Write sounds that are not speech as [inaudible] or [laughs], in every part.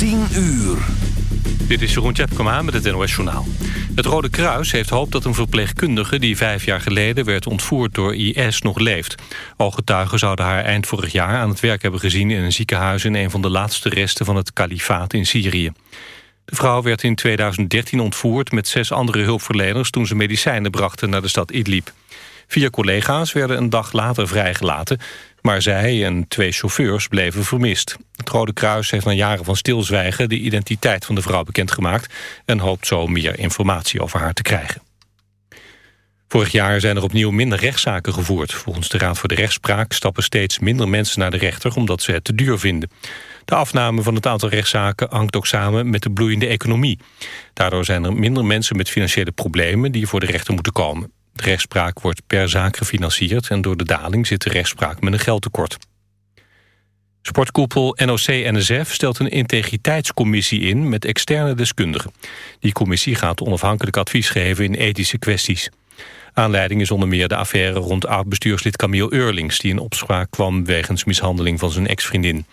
10 uur. Dit is Jeroen Tjepkema met het NOS Journaal. Het Rode Kruis heeft hoop dat een verpleegkundige... die vijf jaar geleden werd ontvoerd door IS nog leeft. Ooggetuigen zouden haar eind vorig jaar aan het werk hebben gezien... in een ziekenhuis in een van de laatste resten van het kalifaat in Syrië. De vrouw werd in 2013 ontvoerd met zes andere hulpverleners... toen ze medicijnen brachten naar de stad Idlib. Vier collega's werden een dag later vrijgelaten... maar zij en twee chauffeurs bleven vermist. Het Rode Kruis heeft na jaren van stilzwijgen... de identiteit van de vrouw bekendgemaakt... en hoopt zo meer informatie over haar te krijgen. Vorig jaar zijn er opnieuw minder rechtszaken gevoerd. Volgens de Raad voor de Rechtspraak stappen steeds minder mensen naar de rechter... omdat ze het te duur vinden. De afname van het aantal rechtszaken hangt ook samen met de bloeiende economie. Daardoor zijn er minder mensen met financiële problemen... die voor de rechter moeten komen. De rechtspraak wordt per zaak gefinancierd... en door de daling zit de rechtspraak met een geldtekort. Sportkoepel NOC-NSF stelt een integriteitscommissie in... met externe deskundigen. Die commissie gaat onafhankelijk advies geven in ethische kwesties. Aanleiding is onder meer de affaire rond oud-bestuurslid Camille Eurlings... die in opspraak kwam wegens mishandeling van zijn ex-vriendin.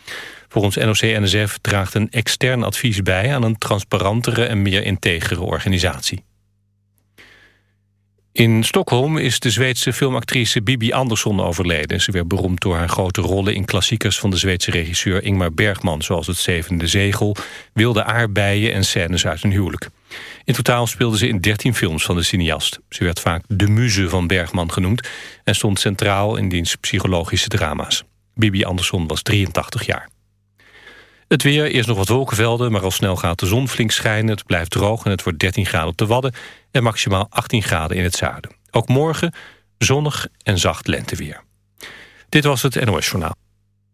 Volgens NOC-NSF draagt een extern advies bij... aan een transparantere en meer integere organisatie. In Stockholm is de Zweedse filmactrice Bibi Andersson overleden. Ze werd beroemd door haar grote rollen in klassiekers van de Zweedse regisseur Ingmar Bergman... zoals Het Zevende Zegel, Wilde Aardbeien en Scènes uit een huwelijk. In totaal speelde ze in 13 films van de cineast. Ze werd vaak de muze van Bergman genoemd... en stond centraal in diens psychologische drama's. Bibi Andersson was 83 jaar. Het weer, eerst nog wat wolkenvelden, maar al snel gaat de zon flink schijnen. Het blijft droog en het wordt 13 graden op de Wadden... en maximaal 18 graden in het zuiden. Ook morgen zonnig en zacht lenteweer. Dit was het NOS Journaal.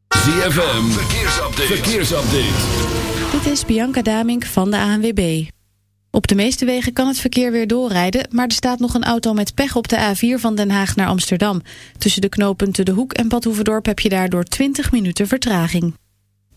ZFM, verkeersupdate. verkeersupdate. Dit is Bianca Damink van de ANWB. Op de meeste wegen kan het verkeer weer doorrijden... maar er staat nog een auto met pech op de A4 van Den Haag naar Amsterdam. Tussen de knooppunten De Hoek en Bad Hoeverdorp... heb je daardoor 20 minuten vertraging.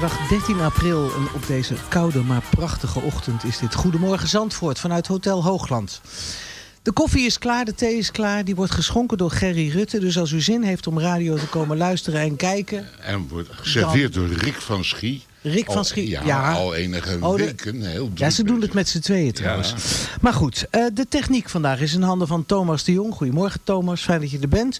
Zaterdag 13 april en op deze koude maar prachtige ochtend is dit Goedemorgen Zandvoort vanuit Hotel Hoogland. De koffie is klaar, de thee is klaar. Die wordt geschonken door Gerry Rutte. Dus als u zin heeft om radio te komen luisteren en kijken... En wordt geserveerd door Rick van Schie. Rick van Al- Schie, Ja, ja. al enige Oh, de- weken. Heel Ja, ze doen het met z'n tweeën trouwens. Maar goed, eh, de techniek vandaag is in handen van Thomas de Jong. Goedemorgen Thomas, fijn dat je er bent.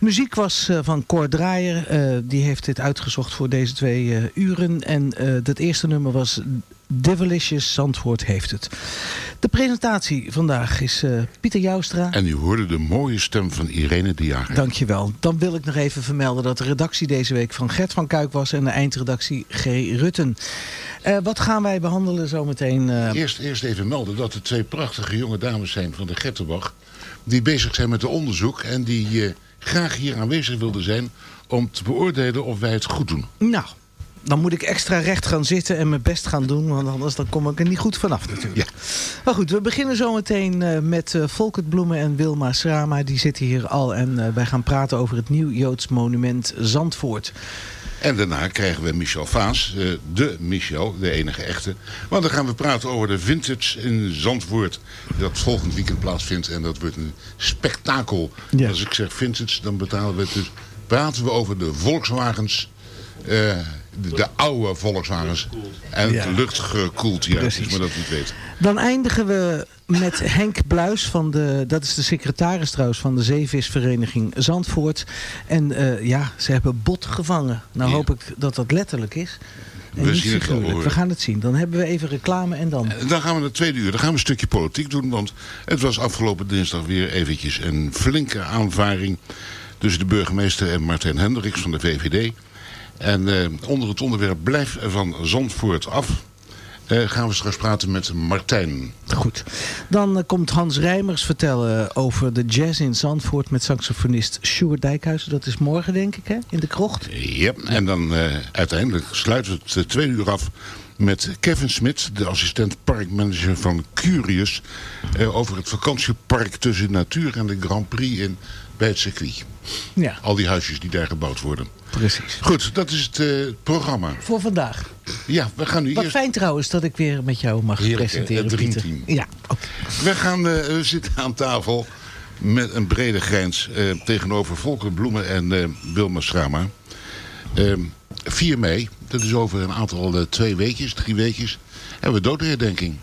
Muziek was eh, van Cor Draaier. eh, die heeft dit uitgezocht voor deze twee uren. En dat eerste nummer was Devilicious, Zandvoort heeft het. De presentatie vandaag is eh, Pieter Joustra. En u hoorde de mooie stem van Irene de Jager. Dankjewel. Dan wil ik nog even vermelden dat de redactie deze week van Gert van Kuik was en de eindredactie G. Rutten. Eh, wat gaan wij behandelen zometeen? eh Eerst, eerst even melden dat er twee prachtige jonge dames zijn van de Gettenbach. Die bezig zijn met een onderzoek en die graag hier aanwezig wilden zijn om te beoordelen of wij het goed doen. Nou, dan moet ik extra recht gaan zitten en mijn best gaan doen. Want anders dan kom ik er niet goed vanaf natuurlijk. Maar goed, we beginnen zometeen eh, met eh Volkert Bloemen en Wilma Srama. Die zitten hier al en eh, wij gaan praten over het Nieuw Joods Monument Zandvoort. En daarna krijgen we Michel Vaas, de Michel, de enige echte. Want dan gaan we praten over de vintage in Zandvoort. Dat volgend weekend plaatsvindt. En dat wordt een spektakel. Ja. Als ik zeg vintage, dan betalen we het dus, praten we over de Volkswagens. eh, de, de oude Volkswagens. En Ja. luchtgekoeld, ja. Precies. Dus maar dat niet weet. Dan eindigen we met Henk Bluis, van de, dat is de secretaris trouwens van de Zeevisvereniging Zandvoort. En eh, ja, ze hebben bot gevangen. Nou hoop ik dat dat letterlijk is. En We zien het. We gaan het zien. Dan hebben we even reclame en dan... En Dan gaan we naar het tweede uur. Dan gaan we een stukje politiek doen. Want het was afgelopen dinsdag weer eventjes een flinke aanvaring... tussen de burgemeester en Martijn Hendricks van de VVD. En eh, onder het onderwerp Blijf van Zandvoort af... eh, gaan we straks praten met Martijn. Goed. Dan eh, komt Hans Rijmers vertellen over de jazz in Zandvoort met saxofonist Sjoerd Dijkhuizen. Dat is morgen denk ik hè, in de krocht. Ja, en dan uiteindelijk sluiten we het tweede uur af met Kevin Smit, de assistent parkmanager van Curious, over het vakantiepark tussen natuur en de Grand Prix in, bij het circuit. Ja. Al die huisjes die daar gebouwd worden. Precies. Goed, dat is het eh, programma. Voor vandaag. Ja, we gaan nu Wat eerst... fijn trouwens dat ik weer met jou mag Heerlijk, presenteren. Het Pieter. Dreamteam. Ja, We, gaan, eh, we zitten aan tafel met een brede grijns eh, tegenover Volker Bloemen en Wilma Schrama. Ehm 4 mei, dat is over een aantal twee weekjes, drie weekjes, hebben we dodenherdenking.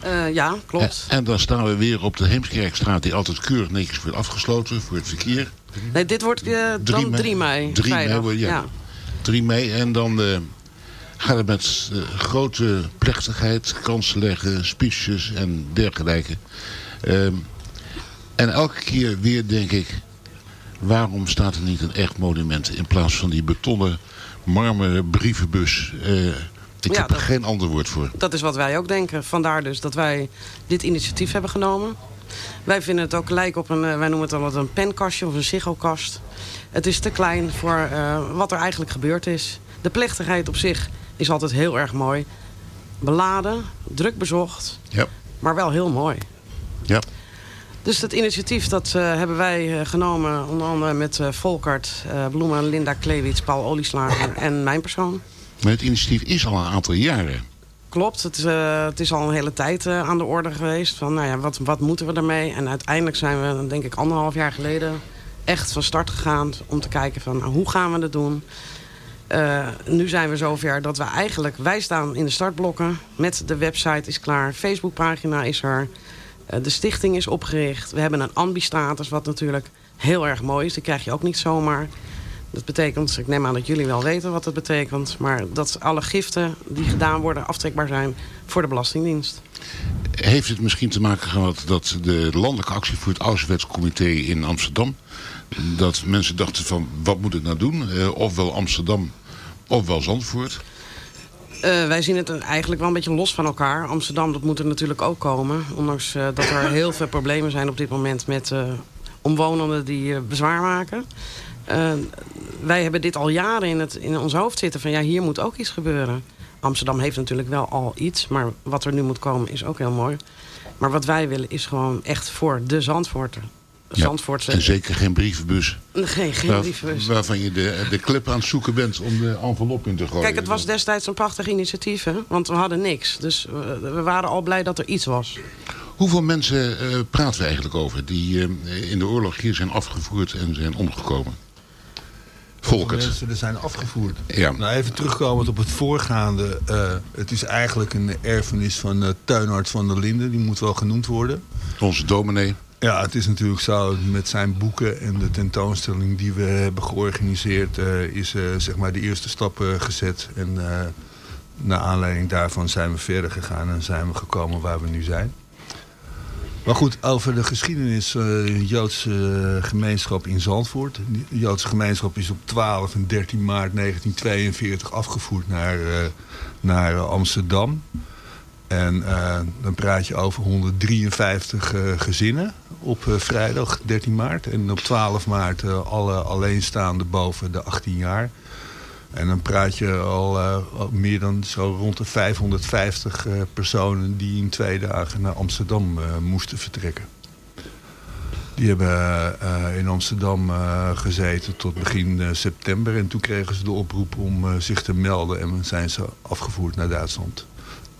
Eh, ja, klopt. En, en dan staan we weer op de Heemskerkstraat die altijd keurig netjes wordt afgesloten voor het verkeer. Nee, dit wordt eh, dan 3 mei. 3 mei, vrijdag. wordt- ja. 3 mei en dan eh, gaat het met grote plechtigheid, kansen leggen, speeches en dergelijke. Ehm, en elke keer weer denk ik, waarom staat er niet een echt monument in plaats van die betonnen marmeren brievenbus? Ik Ja, heb er dat- geen ander woord voor. Dat is wat wij ook denken. Vandaar dus dat wij dit initiatief hebben genomen. Wij vinden het ook lijken op een, eh, wij noemen het dan wat een penkastje of een sigilkast. Het is te klein voor eh, wat er eigenlijk gebeurd is. De plechtigheid op zich is altijd heel erg mooi. Beladen, druk bezocht, Ja. maar wel heel mooi. Ja. Dus dat initiatief dat eh, hebben wij genomen, onder andere met Volkert, Bloemen, Linda Klewits, Paul Olieslager en mijn persoon. Maar het initiatief is al een aantal jaren. Klopt, het is, eh, het is al een hele tijd eh, aan de orde geweest. Van, nou ja, wat, wat moeten we ermee? En uiteindelijk zijn we, denk ik, anderhalf jaar geleden echt van start gegaan om te kijken van nou, hoe gaan we het doen. Eh, nu zijn we zover dat we eigenlijk, wij staan in de startblokken. Met de website is klaar, Facebookpagina is er. De stichting is opgericht. We hebben een ambi-status, wat natuurlijk heel erg mooi is. Die krijg je ook niet zomaar. Dat betekent, ik neem aan dat jullie wel weten wat dat betekent... maar dat alle giften die gedaan worden aftrekbaar zijn voor de Belastingdienst. Heeft het misschien te maken gehad dat de landelijke actie voor het Auschwitz-comité in Amsterdam... dat mensen dachten van, wat moet ik nou doen? Eh, ofwel Amsterdam, ofwel Zandvoort. Eh, wij zien het eigenlijk wel een beetje los van elkaar. Amsterdam, dat moet er natuurlijk ook komen. Ondanks eh, dat er heel veel problemen zijn op dit moment met omwonenden die bezwaar maken. Eh, wij hebben dit al jaren in, het, in ons hoofd zitten van ja, hier moet ook iets gebeuren. Amsterdam heeft natuurlijk wel al iets, maar wat er nu moet komen is ook heel mooi. Maar wat wij willen is gewoon echt voor de Zandvoorter. Ja, Zandvoortse... En zeker geen brievenbus. Geen Waar- brievenbus. Waarvan je de, de clip aan het zoeken bent om de envelop in te gooien. Kijk, het was destijds een prachtig initiatief, hè? want we hadden niks. Dus we, we waren al blij dat er iets was. Hoeveel mensen eh, praten we eigenlijk over die eh, in de oorlog hier zijn afgevoerd en zijn omgekomen? Volkert. mensen er zijn afgevoerd. Ja. Nou, even terugkomend op het voorgaande. eh, het is eigenlijk een erfenis van uh, van der Linden. Die moet wel genoemd worden. Onze dominee. Ja, het is natuurlijk zo met zijn boeken en de tentoonstelling die we hebben georganiseerd... eh, is zeg maar de eerste stap gezet. En naar aanleiding daarvan zijn we verder gegaan en zijn we gekomen waar we nu zijn. Maar goed, over de geschiedenis uh, Joodse gemeenschap in Zandvoort. De Joodse gemeenschap is op 12 en 13 maart 1942 afgevoerd naar, uh, naar Amsterdam. En dan praat je over 153 gezinnen op vrijdag 13 maart. En op 12 maart alle alleenstaande boven de 18 jaar. En dan praat je al uh, meer dan zo rond de 550 uh, personen die in twee dagen naar Amsterdam uh, moesten vertrekken. Die hebben in Amsterdam gezeten tot begin september. En toen kregen ze de oproep om zich te melden en zijn ze afgevoerd naar Duitsland.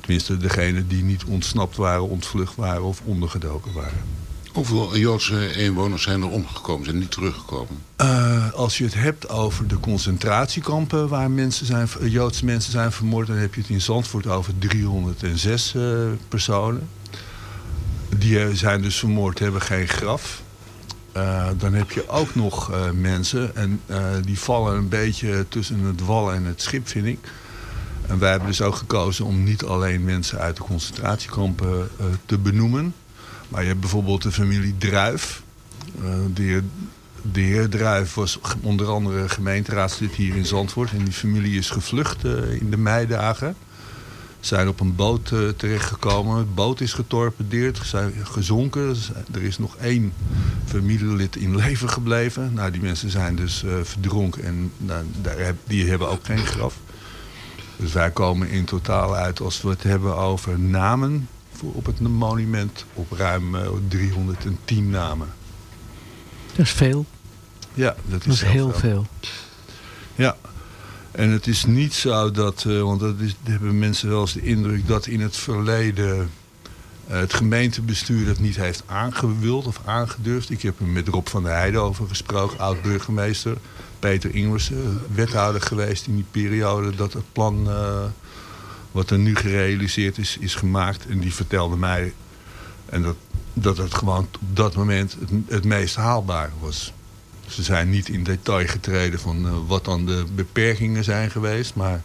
Tenminste, degenen die niet ontsnapt waren, ontvlucht waren of ondergedoken waren. Hoeveel Joodse inwoners zijn er omgekomen, zijn niet teruggekomen? Uh, als je het hebt over de concentratiekampen waar mensen zijn, Joodse mensen zijn vermoord... dan heb je het in Zandvoort over 306 uh, personen. Die zijn dus vermoord, hebben geen graf. Dan heb je ook nog mensen en die vallen een beetje tussen het wal en het schip, vind ik. En wij hebben dus ook gekozen om niet alleen mensen uit de concentratiekampen te benoemen... Maar je hebt bijvoorbeeld de familie Druif. Uh, de, heer, de Druif was onder andere gemeenteraadslid hier in Zandvoort. En die familie is gevlucht uh, in de meidagen. Zijn op een boot uh, terechtgekomen. De boot is getorpedeerd, zijn gezonken. Er is nog één familielid in leven gebleven. Nou, die mensen zijn dus verdronken en nou, die hebben ook geen graf. Dus wij komen in totaal uit, als we het hebben over namen op het monument op ruim uh, 310 namen. Dat is veel. Ja, dat is, dat is heel, heel veel. veel. Ja, en het is niet zo dat, uh, want dat is, hebben mensen wel eens de indruk dat in het verleden uh, het gemeentebestuur dat niet heeft aangewild of aangedurfd. Ik heb er met Rob van der Heijden over gesproken, oud-burgemeester. Peter Ingersen, wethouder geweest in die periode dat het plan uh, wat er nu gerealiseerd is, is gemaakt. En die vertelde mij en dat, dat het gewoon op dat moment het, het meest haalbaar was. Ze zijn niet in detail getreden van uh, wat dan de beperkingen zijn geweest. Maar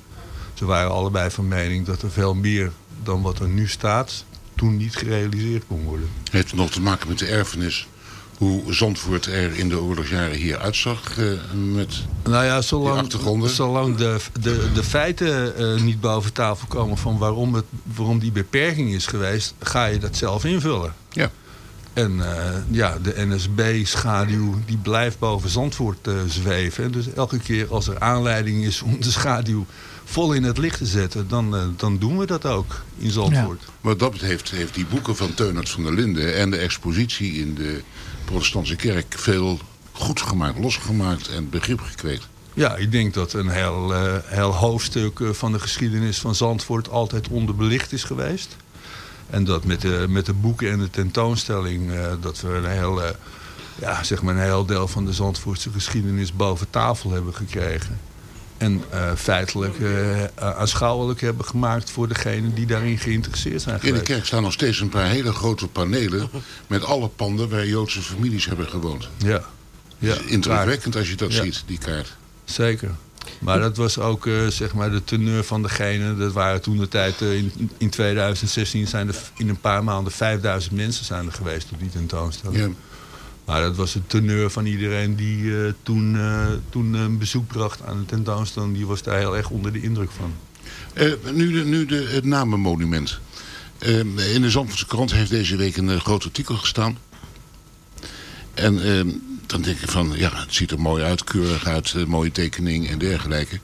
ze waren allebei van mening dat er veel meer dan wat er nu staat... toen niet gerealiseerd kon worden. Heeft het nog te maken met de erfenis? Hoe Zandvoort er in de oorlogsjaren hier uitzag uh, met nou ja, zolang, zolang de, de, de feiten uh, niet boven tafel komen van waarom, het, waarom die beperking is geweest, ga je dat zelf invullen. Ja. En uh, ja, de NSB-schaduw die blijft boven Zandvoort zweven. Dus elke keer als er aanleiding is om de schaduw vol in het licht te zetten, dan, dan doen we dat ook in Zandvoort. Ja. Wat dat betreft heeft die boeken van Teunert van der Linden en de expositie in de protestantse kerk veel goed gemaakt, losgemaakt en begrip gekweekt. Ja, ik denk dat een heel, uh, heel hoofdstuk van de geschiedenis van Zandvoort altijd onderbelicht is geweest. En dat met de, met de boeken en de tentoonstelling, uh, dat we een heel, ja, zeg maar een heel deel van de Zandvoortse geschiedenis boven tafel hebben gekregen. En feitelijk aanschouwelijk hebben gemaakt voor degenen die daarin geïnteresseerd zijn geweest. In de kerk staan nog steeds een paar hele grote panelen met alle panden waar Joodse families hebben gewoond. Ja. ja Indrukwekkend als je dat ja. ziet, die kaart. Zeker. Maar dat was ook uh, zeg maar de teneur van degene. Dat waren toen de tijd, uh, in, in 2016 zijn er in een paar maanden 5000 mensen zijn er geweest op die tentoonstelling. Ja. Maar dat was de teneur van iedereen die uh, toen, toen een bezoek bracht aan de tentoonstelling. Die was daar heel erg onder de indruk van. nu de, nu de, het namenmonument. in de Zandvoortse krant heeft deze week een groot artikel gestaan. En dan denk ik van, ja, het ziet er mooi uit, keurig uit, mooie tekening en dergelijke.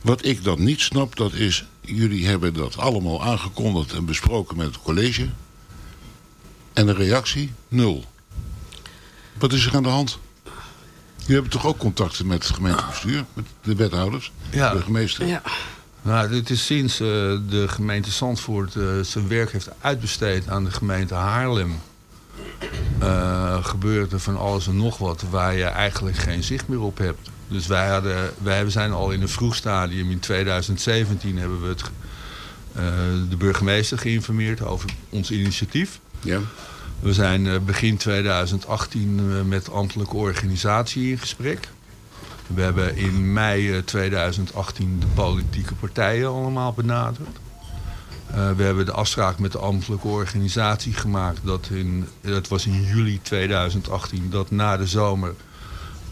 Wat ik dan niet snap, dat is, jullie hebben dat allemaal aangekondigd en besproken met het college. En de reactie, nul. Wat is er aan de hand? Jullie hebben toch ook contacten met het gemeentebestuur? Met de wethouders? Ja. De burgemeester? Ja. Nou, dit is sinds eh, de gemeente Zandvoort eh, zijn werk heeft uitbesteed aan de gemeente Haarlem. eh, gebeurt er van alles en nog wat waar je eigenlijk geen zicht meer op hebt. Dus wij, hadden, wij zijn al in een vroeg stadium, in 2017 hebben we het, eh, de burgemeester geïnformeerd over ons initiatief. Ja. We zijn eh, begin 2018 eh, met ambtelijke organisatie in gesprek. We hebben in mei eh, 2018 de politieke partijen allemaal benaderd. Eh, we hebben de afspraak met de ambtelijke organisatie gemaakt. Dat, in, dat was in juli 2018. Dat na de zomer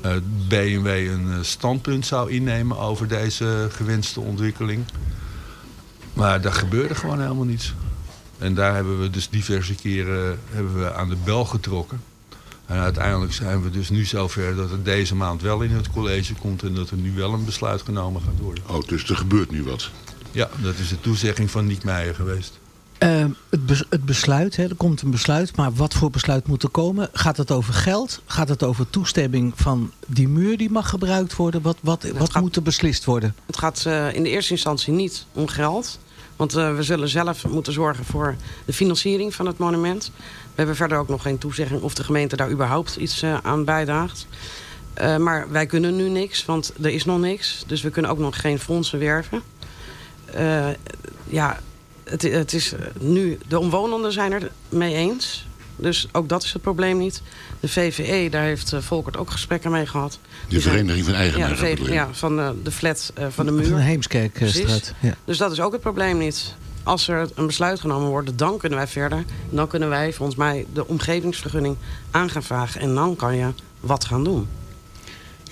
eh BMW een eh, standpunt zou innemen over deze gewenste ontwikkeling. Maar daar gebeurde gewoon helemaal niets. En daar hebben we dus diverse keren hebben we aan de bel getrokken. En uiteindelijk zijn we dus nu zover dat het deze maand wel in het college komt... en dat er nu wel een besluit genomen gaat worden. Oh, dus er gebeurt nu wat. Ja, dat is de toezegging van Niek Meijer geweest. Eh, het, bes- het besluit, hè, er komt een besluit, maar wat voor besluit moet er komen? Gaat het over geld? Gaat het over toestemming van die muur die mag gebruikt worden? Wat, wat, wat moet er beslist worden? Het gaat eh, in de eerste instantie niet om geld. Want eh, we zullen zelf moeten zorgen voor de financiering van het monument. We hebben verder ook nog geen toezegging of de gemeente daar überhaupt iets eh, aan bijdraagt. Eh, maar wij kunnen nu niks, want er is nog niks. Dus we kunnen ook nog geen fondsen werven. Ja, het, het is nu... De omwonenden zijn er mee eens. Dus ook dat is het probleem niet. De VVE, daar heeft eh, Volkert ook gesprekken mee gehad. De Vereniging van Ja, Eigenaren. je? ja van de, de flat eh, van de muur. Van de Heemskerkstraat. Ja. Dus dat is ook het probleem niet. Als er een besluit genomen wordt, dan kunnen wij verder. Dan kunnen wij volgens mij de omgevingsvergunning aan gaan vragen. En dan kan je wat gaan doen.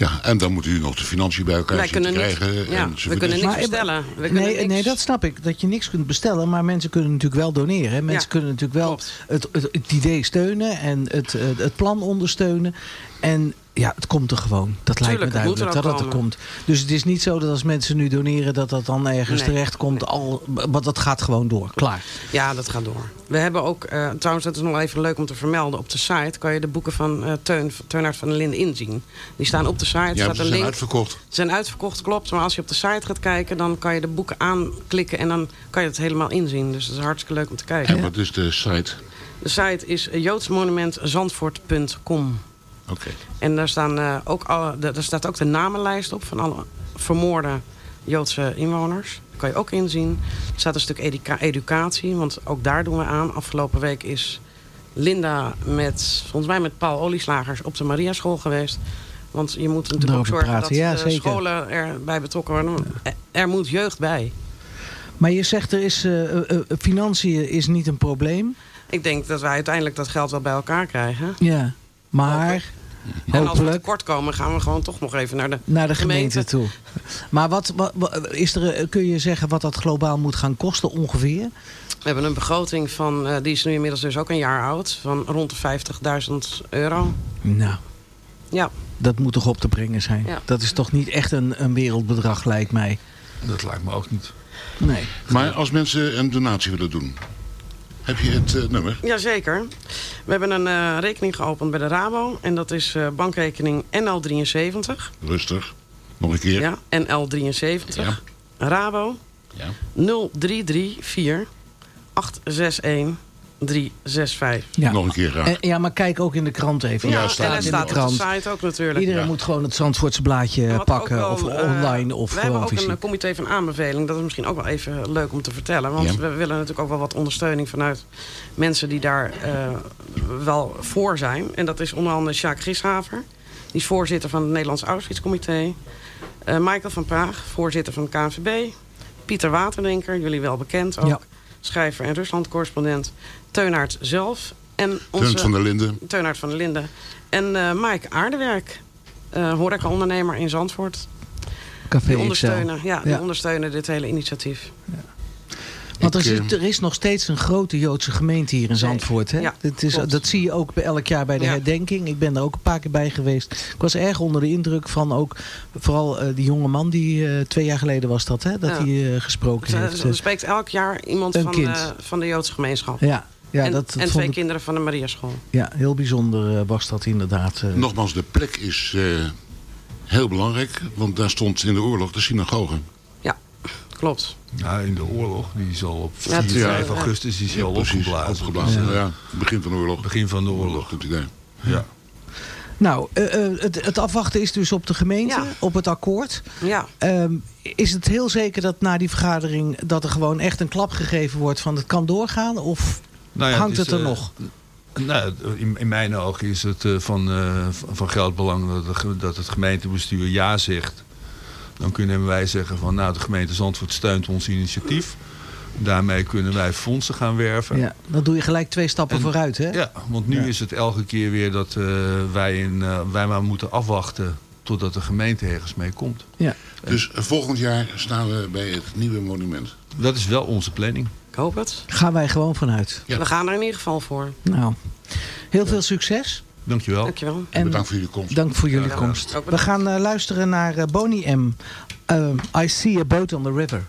Ja, en dan moet u nog de financiën bij elkaar niet- krijgen. ja, en we kunnen niks Maar- bestellen. We kunnen nee, niks- nee, dat snap ik. Dat je niks kunt bestellen. Maar mensen kunnen natuurlijk wel doneren. hè. Mensen Ja, kunnen natuurlijk wel het, het, het idee steunen. En het, het, het plan ondersteunen. En ja, het komt er gewoon. Dat lijkt me het moet er duidelijk dat het er komt. Dus het is niet zo dat als mensen nu doneren... dat dat dan ergens Nee, terecht komt. Al, want dat gaat gewoon door. Klaar. Ja, dat gaat door. We hebben ook, eh, trouwens dat is nog even leuk om te vermelden... op de site kan je de boeken van eh Teun, Teunhard van der Linden inzien. Die staan op de site. Ja, staat ze een zijn link. uitverkocht. Ze zijn uitverkocht, klopt. Maar als je op de site gaat kijken... dan kan je de boeken aanklikken en dan kan je het helemaal inzien. Dus dat is hartstikke leuk om te kijken. En wat is de site? De site is joodsmonumentzandvoort.com. Oké. En daar, staan, eh, ook alle, daar staat ook de namenlijst op van alle vermoorde Joodse inwoners. Dat kan je ook inzien. Er staat een stuk educa- educatie, want ook daar doen we aan. Afgelopen week is Linda met, volgens mij met Paul Olieslagers op de Mariaschool geweest. Want je moet natuurlijk ook zorgen praten, dat ja, de zeker. scholen erbij betrokken worden. Er- Er moet jeugd bij. Maar je zegt er is... eh, eh, eh, financiën is niet een probleem. Ik denk dat wij uiteindelijk dat geld wel bij elkaar krijgen. Ja. Maar... En als we tekort komen, gaan we gewoon toch nog even naar de, naar de gemeente, toe. Maar wat, wat, wat- is er, eh, kun je zeggen wat dat globaal moet gaan kosten ongeveer? We hebben een begroting van, eh, die is nu inmiddels dus ook een jaar oud, van rond de 50.000 euro. Nou, Ja, dat moet toch op te brengen zijn. Ja. Dat is toch niet echt een, een wereldbedrag lijkt mij. Dat lijkt me ook niet. Nee. Maar als mensen een donatie willen doen, heb je het eh, nummer? jazeker. We hebben een eh, rekening geopend bij de Rabo en dat is eh, bankrekening NL73. Rustig. Nog een keer. Ja, NL73. Ja. Rabo Ja. 0334 861 365. Ja. Nog een keer graag. En, ja, maar kijk ook in de krant even. Ja, Ja, en hij in staat de op krant. de site ook natuurlijk. Iedereen Ja. moet gewoon het Zandvoortse blaadje pakken. of eh, online of We hebben ook een eh, comité van aanbeveling. Dat is misschien ook wel even leuk om te vertellen. Want Ja. we willen natuurlijk ook wel wat ondersteuning vanuit mensen die daar eh, wel voor zijn. En dat is onder andere Sjaak Gishaver. Die is voorzitter van het Nederlands Auschwitz-comité. Eh, Michael van Praag, voorzitter van de KNVB. Pieter Waterdenker, jullie wel bekend ook. Ja. Schrijver en Rusland-correspondent. Teunaert zelf. En onze, Teun van der Linden. Teunaert van der Linden. En eh Mike Aardewerk, eh horeca-ondernemer in Zandvoort. Café Die ondersteunen, ja, die Ja. ondersteunen dit hele initiatief. Want er, Ik, zit, eh, er is nog steeds een grote Joodse gemeente hier in Zandvoort. Hè? Ja, dat, is, dat zie je ook bij- elk jaar bij de Ja. herdenking. Ik ben er ook een paar keer bij geweest. Ik was erg onder de indruk van ook vooral eh, die jonge man die eh, twee jaar geleden was dat, hè, dat Ja. hij eh, gesproken heeft. er spreekt elk jaar iemand Een van, kind. eh, van de Joodse gemeenschap. Ja. Ja, en dat, dat en twee ik- kinderen van de Mariaschool. Ja, heel bijzonder was dat inderdaad. Nogmaals, de plek is eh, heel belangrijk. Want daar stond in de oorlog de synagoge. Klopt. Ja, in de oorlog, die is al op Ja, 4, het is, 5 eh, augustus is die Ja, al precies, opgeblazen. opgeblazen. Dus, Ja. begin van de oorlog. Begin van de oorlog. Goed idee. Ja. Nou, eh, eh, het, het afwachten is dus op de gemeente, Ja. op het akkoord. Ja. Ehm, is het heel zeker dat na die vergadering dat er gewoon echt een klap gegeven wordt van het kan doorgaan? Of Nou ja, hangt is, het er eh, nog? Nou, in, in mijn ogen is het eh, van, eh, van- van geldbelang dat, de ge- dat het gemeentebestuur ja zegt. Dan kunnen wij zeggen van nou de gemeente Zandvoort steunt ons initiatief. Daarmee kunnen wij fondsen gaan werven. Ja, dan doe je gelijk twee stappen En- vooruit, hè? Ja, want nu Ja. is het elke keer weer dat eh, wij, in, eh, wij maar moeten afwachten totdat de gemeente ergens mee komt. Ja. Dus eh, volgend jaar staan we bij het nieuwe monument. Dat is wel onze planning. Ik hoop het. Gaan wij gewoon vanuit. Ja. We gaan er in ieder geval voor. Nou, heel veel succes. Dankjewel. Dankjewel. En Bedankt voor jullie komst. dank voor jullie Ja, komst. We gaan eh, luisteren naar eh, Boney M. Eh, I See a Boat on the River.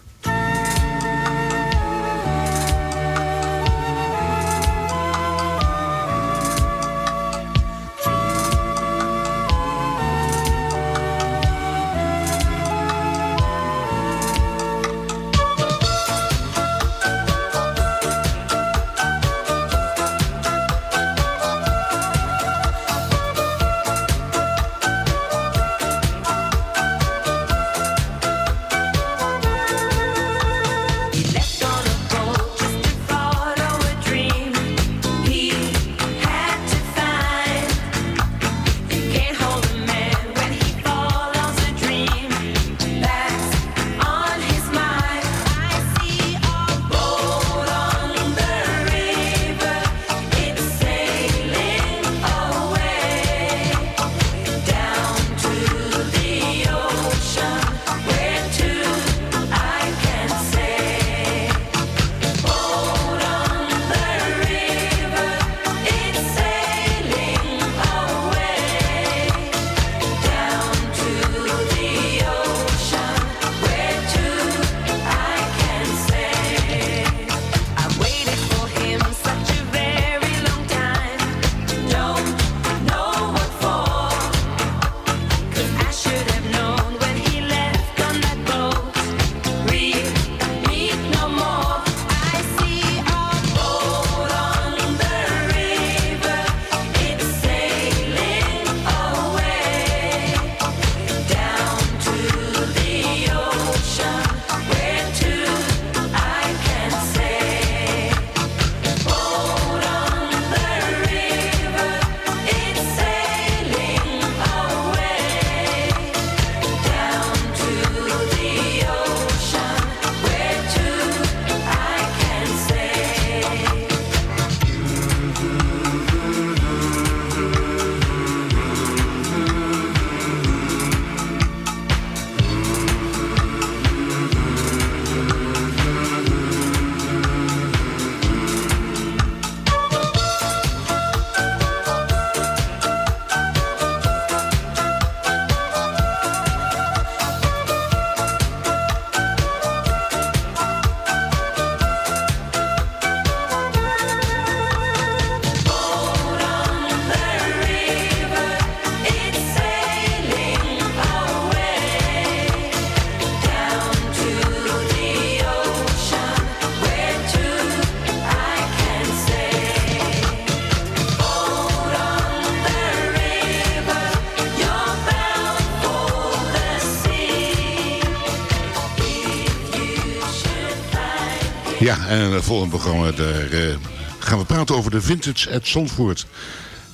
En het volgende programma eh, gaan we praten over de Vintage at Zandvoort.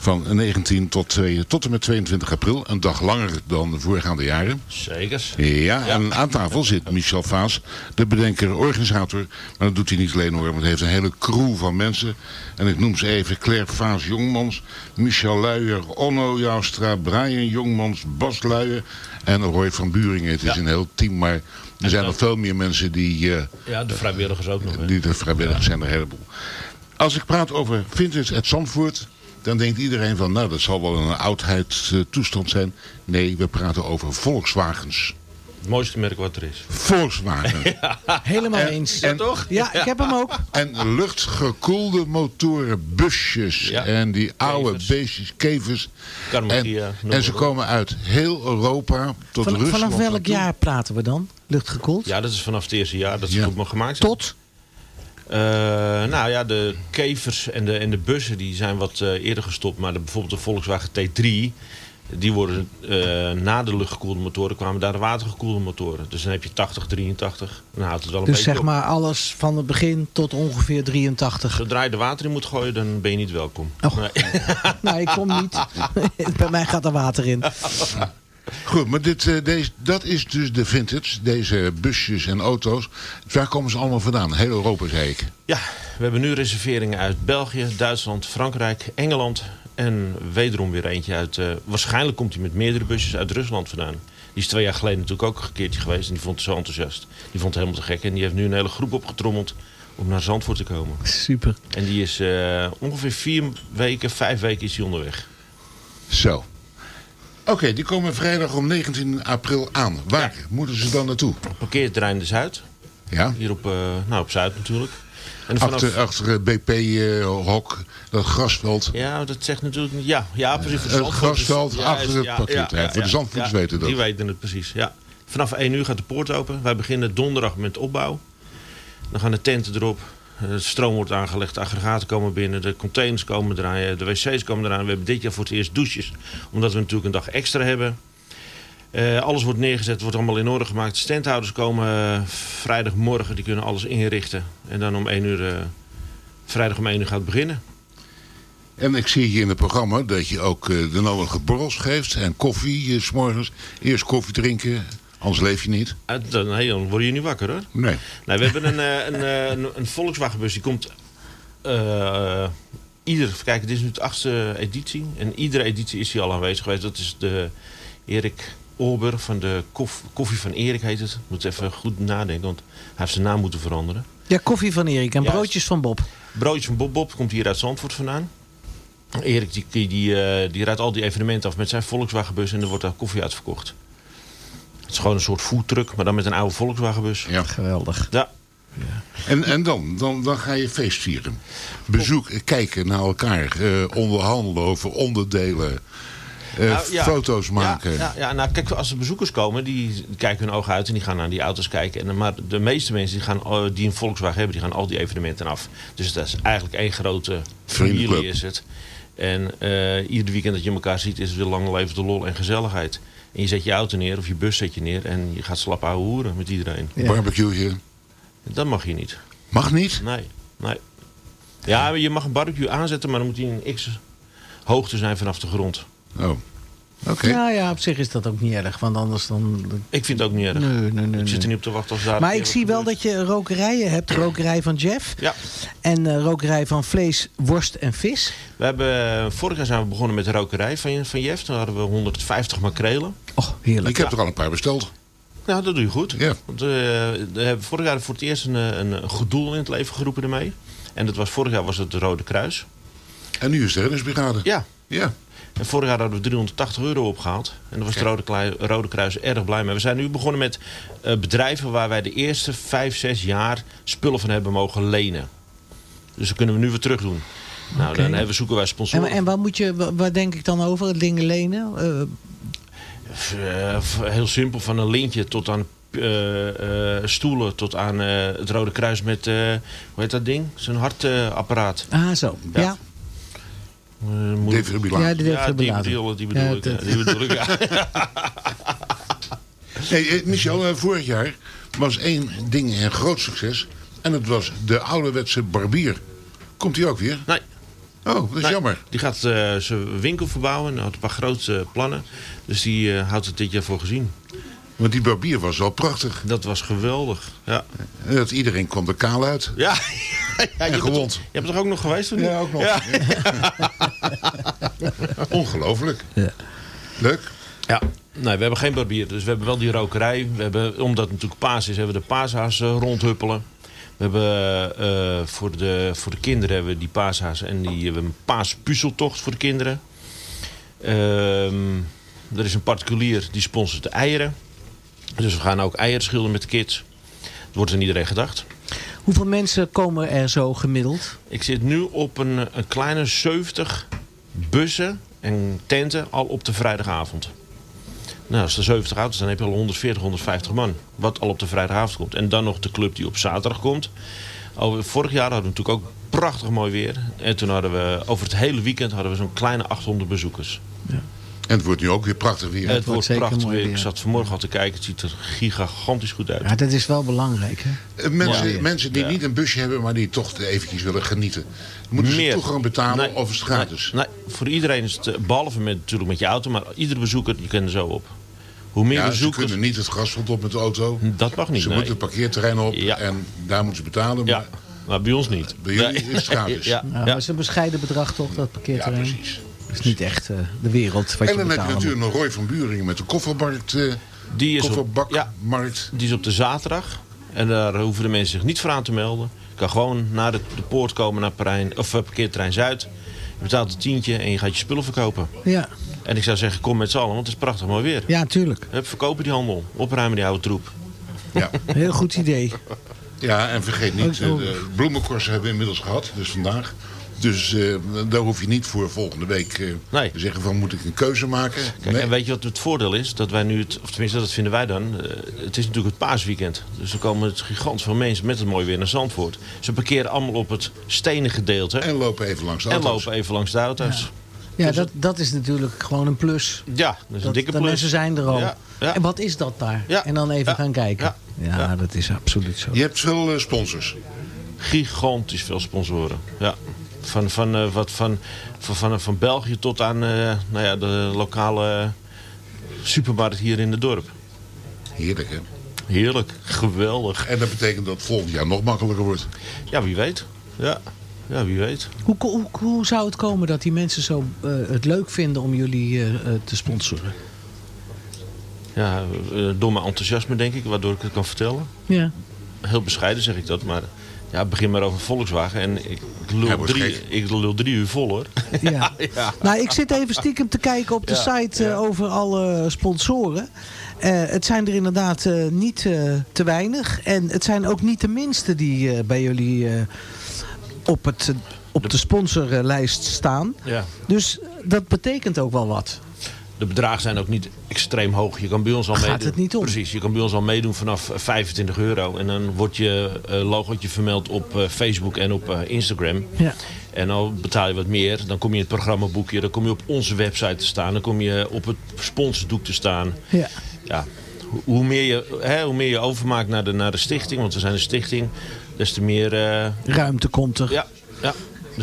Van 19 tot, 2, tot en met 22 april. Een dag langer dan de voorgaande jaren. Zeker. Ja, en aan tafel zit Michel Vaas, de bedenker, organisator. Maar dat doet hij niet alleen hoor, want hij heeft een hele crew van mensen. En ik noem ze even Claire Vaas Jongmans, Michel Luijer, Onno Joustra, Brian Jongmans, Bas Luijer en Roy van Buringen. Het is een heel team, maar er zijn nog veel meer mensen die... eh, Ja, de vrijwilligers ook nog. hè. die de vrijwilligers zijn er een heleboel. Als ik praat over Vintage at Zandvoort, dan denkt iedereen van, nou dat zal wel een oudheidstoestand zijn. Nee, we praten over Volkswagens. Het mooiste merk wat er is. Volkswagen. [laughs] Helemaal En- eens. en- toch? Ja, ik heb hem ook. En luchtgekoelde motoren, busjes Ja. en die oude beestjes, kevers. En, en ze komen uit heel Europa tot Van- Rusland. vanaf welk jaar praten we dan? Luchtgekoeld? Ja, dat is vanaf het eerste jaar dat ze Ja. goed mogen gemaakt zijn. Tot? Eh, nou ja, de kevers en de, en de bussen die zijn wat eh, eerder gestopt. Maar de, bijvoorbeeld de Volkswagen T3, die worden eh, na de luchtgekoelde motoren kwamen daar de watergekoelde motoren. Dus dan heb je 80, 83. Dan houdt het wel een Dus beetje zeg op. maar alles van het begin tot ongeveer 83. Zodra je er water in moet gooien, dan ben je niet welkom. Oh. Nee. [laughs] nou, ik kom niet. [laughs] Bij mij gaat er water in. [laughs] Goed, maar dit, eh, deze, dat is dus de vintage, deze busjes en auto's. Waar komen ze allemaal vandaan? Heel Europa, zei ik. Ja, we hebben nu reserveringen uit België, Duitsland, Frankrijk, Engeland. En wederom weer eentje uit... eh, waarschijnlijk komt hij met meerdere busjes uit Rusland vandaan. Die is twee jaar geleden natuurlijk ook een keertje geweest. En die vond het zo enthousiast. Die vond het helemaal te gek. En die heeft nu een hele groep opgetrommeld om naar Zandvoort te komen. Super. En die is eh, ongeveer vier weken, vijf weken is hij onderweg. Zo. Oké, die komen vrijdag om 19 april aan. Waar moeten ze dan naartoe? Parkeerterrein de Zuid. Ja? Hier op, eh, nou, op Zuid natuurlijk. En vanaf- Achter, achter het BP-hok, dat grasveld. Ja, dat zegt natuurlijk niet. Ja, ja precies. voor Het is- grasveld achter het ja, parkeerterrein. Voor de ja, weten dat. Die weten het precies, ja. Vanaf 1 uur gaat de poort open. Wij beginnen donderdag met opbouw. Dan gaan de tenten erop. Eh, stroom wordt aangelegd, de aggregaten komen binnen, de containers komen draaien, de wc's komen eraan. We hebben dit jaar voor het eerst douches, omdat we natuurlijk een dag extra hebben. Eh, alles wordt neergezet, wordt allemaal in orde gemaakt. De standhouders komen eh, vrijdagmorgen, die kunnen alles inrichten. En dan om 1 uur, eh, vrijdag om 1 uur gaat beginnen. En ik zie hier in het programma dat je ook de nodige borrels geeft. En koffie, s morgens. Eerst koffie drinken, anders leef je niet. Uh, dan, nee, dan word je niet wakker hoor. Nee. Nou, we hebben een, eh, een, eh, een, een Volkswagenbus die komt. eh ieder, kijk, dit is nu de achtste editie. En iedere editie is hij al aanwezig geweest. Dat is de Erik Ober van de koff- Koffie van Erik heet het. Moet even goed nadenken, want hij heeft zijn naam moeten veranderen. Ja, koffie van Erik en Juist. broodjes van Bob. Broodjes van Bob Bob komt hier uit Zandvoort vandaan. Erik die, die, die, eh, die rijdt al die evenementen af met zijn Volkswagenbus en er wordt daar koffie uitverkocht. Het is gewoon een soort foodtruck, maar dan met een oude Volkswagenbus. Ja. Geweldig. Ja. En, en dan, dan? Dan ga je feest vieren. Bezoek, kijken naar elkaar. eh, onderhandelen over onderdelen. eh, Nou, ja. Foto's maken. Ja, ja, ja, nou kijk, als er bezoekers komen, die kijken hun ogen uit en die gaan naar die auto's kijken. En, dan- maar de meeste mensen die, gaan, eh, die een Volkswagen hebben, die gaan al die evenementen af. Dus dat is eigenlijk één grote familie is het. En eh ieder weekend dat je elkaar ziet, is het weer lang leven de lol en gezelligheid. En je zet je auto neer of je bus zet je neer en je gaat slap ouwe hoeren met iedereen. Barbecue hier. Dat mag je niet. Mag niet? Nee, nee. Ja, je mag een barbecue aanzetten, maar dan moet hij een x hoogte zijn vanaf de grond. Oh, oké. Ja, ja, op zich is dat ook niet erg. Want anders dan... Ik vind het ook niet erg. Nee, nee, nee. ik zit er niet op te wachten als daar... Maar ik zie wel dat je rokerijen hebt. Rokerij van Jeff. Ja. En eh, rokerij van vlees, worst en vis. We hebben, vorig jaar zijn we begonnen met de rokerij van, van Jeff. Toen hadden we 150 makrelen. Oh, heerlijk. Ik heb er al een paar besteld. Ja, dat doe je goed. Ja. Want, eh, we hebben vorig jaar voor het eerst een, eh, een, een goed doel in het leven geroepen ermee. En dat was, vorig jaar was het de Rode Kruis. En nu is de reddingsbrigade. Ja. Ja. En vorig jaar hadden we 380 euro opgehaald. En daar was de Rode, Rode Kruis erg blij mee. We zijn nu begonnen met eh, bedrijven waar wij de eerste 5, 6 jaar spullen van hebben mogen lenen. Dus dat kunnen we nu weer terug doen. Nou, dan hebben, zoeken wij En, sponsoren. en wat, moet je, wa- waar denk ik dan over? Dingen lenen? Eh, Eh, heel simpel, van een lintje tot aan stoelen, tot aan het Rode Kruis met, hoe heet dat ding? Zo'n hartapparaat. ah, zo. Ja. Ja. Eh, moet- Defibrillator. Ja, de Ja, die defibrillator. die bedoel Ja, ik. ja, dat- die bedoel ik, ja. [laughs] Hey, eh, Michel, eh, vorig jaar was één ding een groot succes. En dat was de ouderwetse barbier. Komt die ook weer? Nee. Oh, dat is Nee, jammer. Die gaat eh, zijn winkel verbouwen en had een paar grote plannen. Dus die eh, houdt het dit jaar voor gezien. Want die barbier was wel prachtig. Dat was geweldig. Ja, En dat iedereen kwam er kaal uit. ja. [laughs] ja je gewond. Je bent toch ook nog geweest? of niet? Ja, ook nog. Ja. Ongelooflijk. Ja. Leuk. Ja, nee, we hebben geen barbier. Dus we hebben wel die rokerij. We hebben, omdat het natuurlijk paas is, hebben we de paashaas eh, rondhuppelen. We hebben eh, voor, de, voor de kinderen hebben we die paashaas en die we hebben een paaspuzzeltocht voor de kinderen. Ehm, er is een particulier die sponsort de eieren. Dus we gaan ook eieren schilderen met de kids. Het wordt aan iedereen gedacht. Hoeveel mensen komen er zo gemiddeld? Ik zit nu op een, een kleine 70 bussen en tenten al op de vrijdagavond. Nou, als er 70 auto's dan heb je al 140, 150 man. Wat al op de vrijdagavond komt. En dan nog de club die op zaterdag komt. Over, vorig jaar hadden we natuurlijk ook prachtig mooi weer. En toen hadden we over het hele weekend hadden we zo'n kleine 800 bezoekers. En het wordt nu ook weer prachtig weer. het wordt zeker prachtig mooi weer. Ik zat vanmorgen al te kijken. Het ziet er gigantisch goed uit. Ja, dat is wel belangrijk, hè? Eh, Mensen, Ja. mensen die Ja. niet een busje hebben, maar die toch eventjes willen genieten. Moeten ze Meer. toegang betalen Nee, of is het gratis? Nee, nee, voor iedereen is het, eh, behalve met, natuurlijk met je auto, maar iedere bezoeker, je kent er zo op. Hoe meer ja, ze bezoekers... kunnen niet het grasveld op met de auto. Dat mag niet, Ze nee. moeten het parkeerterrein op Ja. en daar moeten ze betalen. Maar Ja, maar bij ons niet. bij jullie Nee. is het gratis. [laughs] Ja, Ja, ja. Maar het is een bescheiden bedrag toch, dat parkeerterrein? Ja, precies. Het is niet echt eh, de wereld wat En je dan heb je natuurlijk nog Roy van Buringen met de koffermarkt. eh Die is op, kofferbakmarkt. die is op de zaterdag. En daar hoeven de mensen zich niet voor aan te melden. Je kan gewoon naar de, de poort komen naar Parijn, of, eh, parkeerterrein Zuid. Je betaalt een tientje en je gaat je spullen verkopen. Ja, En ik zou zeggen, kom met z'n allen, want het is prachtig mooi weer. ja, tuurlijk. Hup, verkopen die handel. Opruimen die oude troep. Ja. [laughs] Heel goed idee. ja, en vergeet niet, Oh, oh. de bloemenkorsen hebben we inmiddels gehad, dus vandaag. Dus eh, daar hoef je niet voor volgende week eh, Nee. te zeggen van moet ik een keuze maken. Kijk, Nee. En weet je wat het voordeel is? Dat wij nu, het, of tenminste dat vinden wij dan, eh, het is natuurlijk het paasweekend. Dus er komen het gigant van mensen met het mooi weer naar Zandvoort. Ze parkeren allemaal op het stenen gedeelte. En lopen even langs de En auto's. lopen even langs de auto's. Ja, dat, dat is natuurlijk gewoon een plus. Ja, dat is een Dat, dikke de plus. mensen zijn er al. Ja, ja. En wat is dat daar? Ja. En dan even Ja. gaan kijken. Ja. Ja, dat is absoluut zo. Je hebt veel sponsors. Gigantisch veel sponsoren. Ja. Van, van, eh, wat, van, van, van, van België tot aan eh, nou ja, de lokale supermarkt hier in het dorp. Heerlijk hè. Heerlijk, geweldig. En dat betekent dat het volgend jaar nog makkelijker wordt. Ja, wie weet. Ja, ja wie weet. Hoe, hoe, hoe zou het komen dat die mensen zo eh, het leuk vinden om jullie te sponsoren? Ja, eh, door mijn enthousiasme denk ik, waardoor ik het kan vertellen. Ja. Heel bescheiden zeg ik dat, maar ja, begin maar over Volkswagen. En ik, ik, Hij lul, drie, ik lul drie uur vol hoor. [laughs] Ja. [laughs] ja. Nou, ik zit even stiekem te kijken op de Ja, site eh, over alle sponsoren. Eh, het zijn er inderdaad eh, niet eh, te weinig. En het zijn ook niet de minste die eh, bij jullie eh, op, het, op de sponsorlijst staan. Ja. Dus dat betekent ook wel wat. De bedragen zijn ook niet extreem hoog. Je kan bij ons al Gaat meedoen. het niet om? Precies, je kan bij ons al meedoen vanaf 25 euro. En dan wordt je eh logootje vermeld op eh, Facebook en op eh, Instagram. Ja. En dan betaal je wat meer. Dan kom je in het programmaboekje. Dan kom je op onze website te staan. Dan kom je op het sponsordoek te staan. Ja. Ja, hoe- meer je, hè, hoe meer je overmaakt naar de, naar de stichting. Want we zijn een stichting. Des te meer... eh, Ruimte komt er. ja, ja,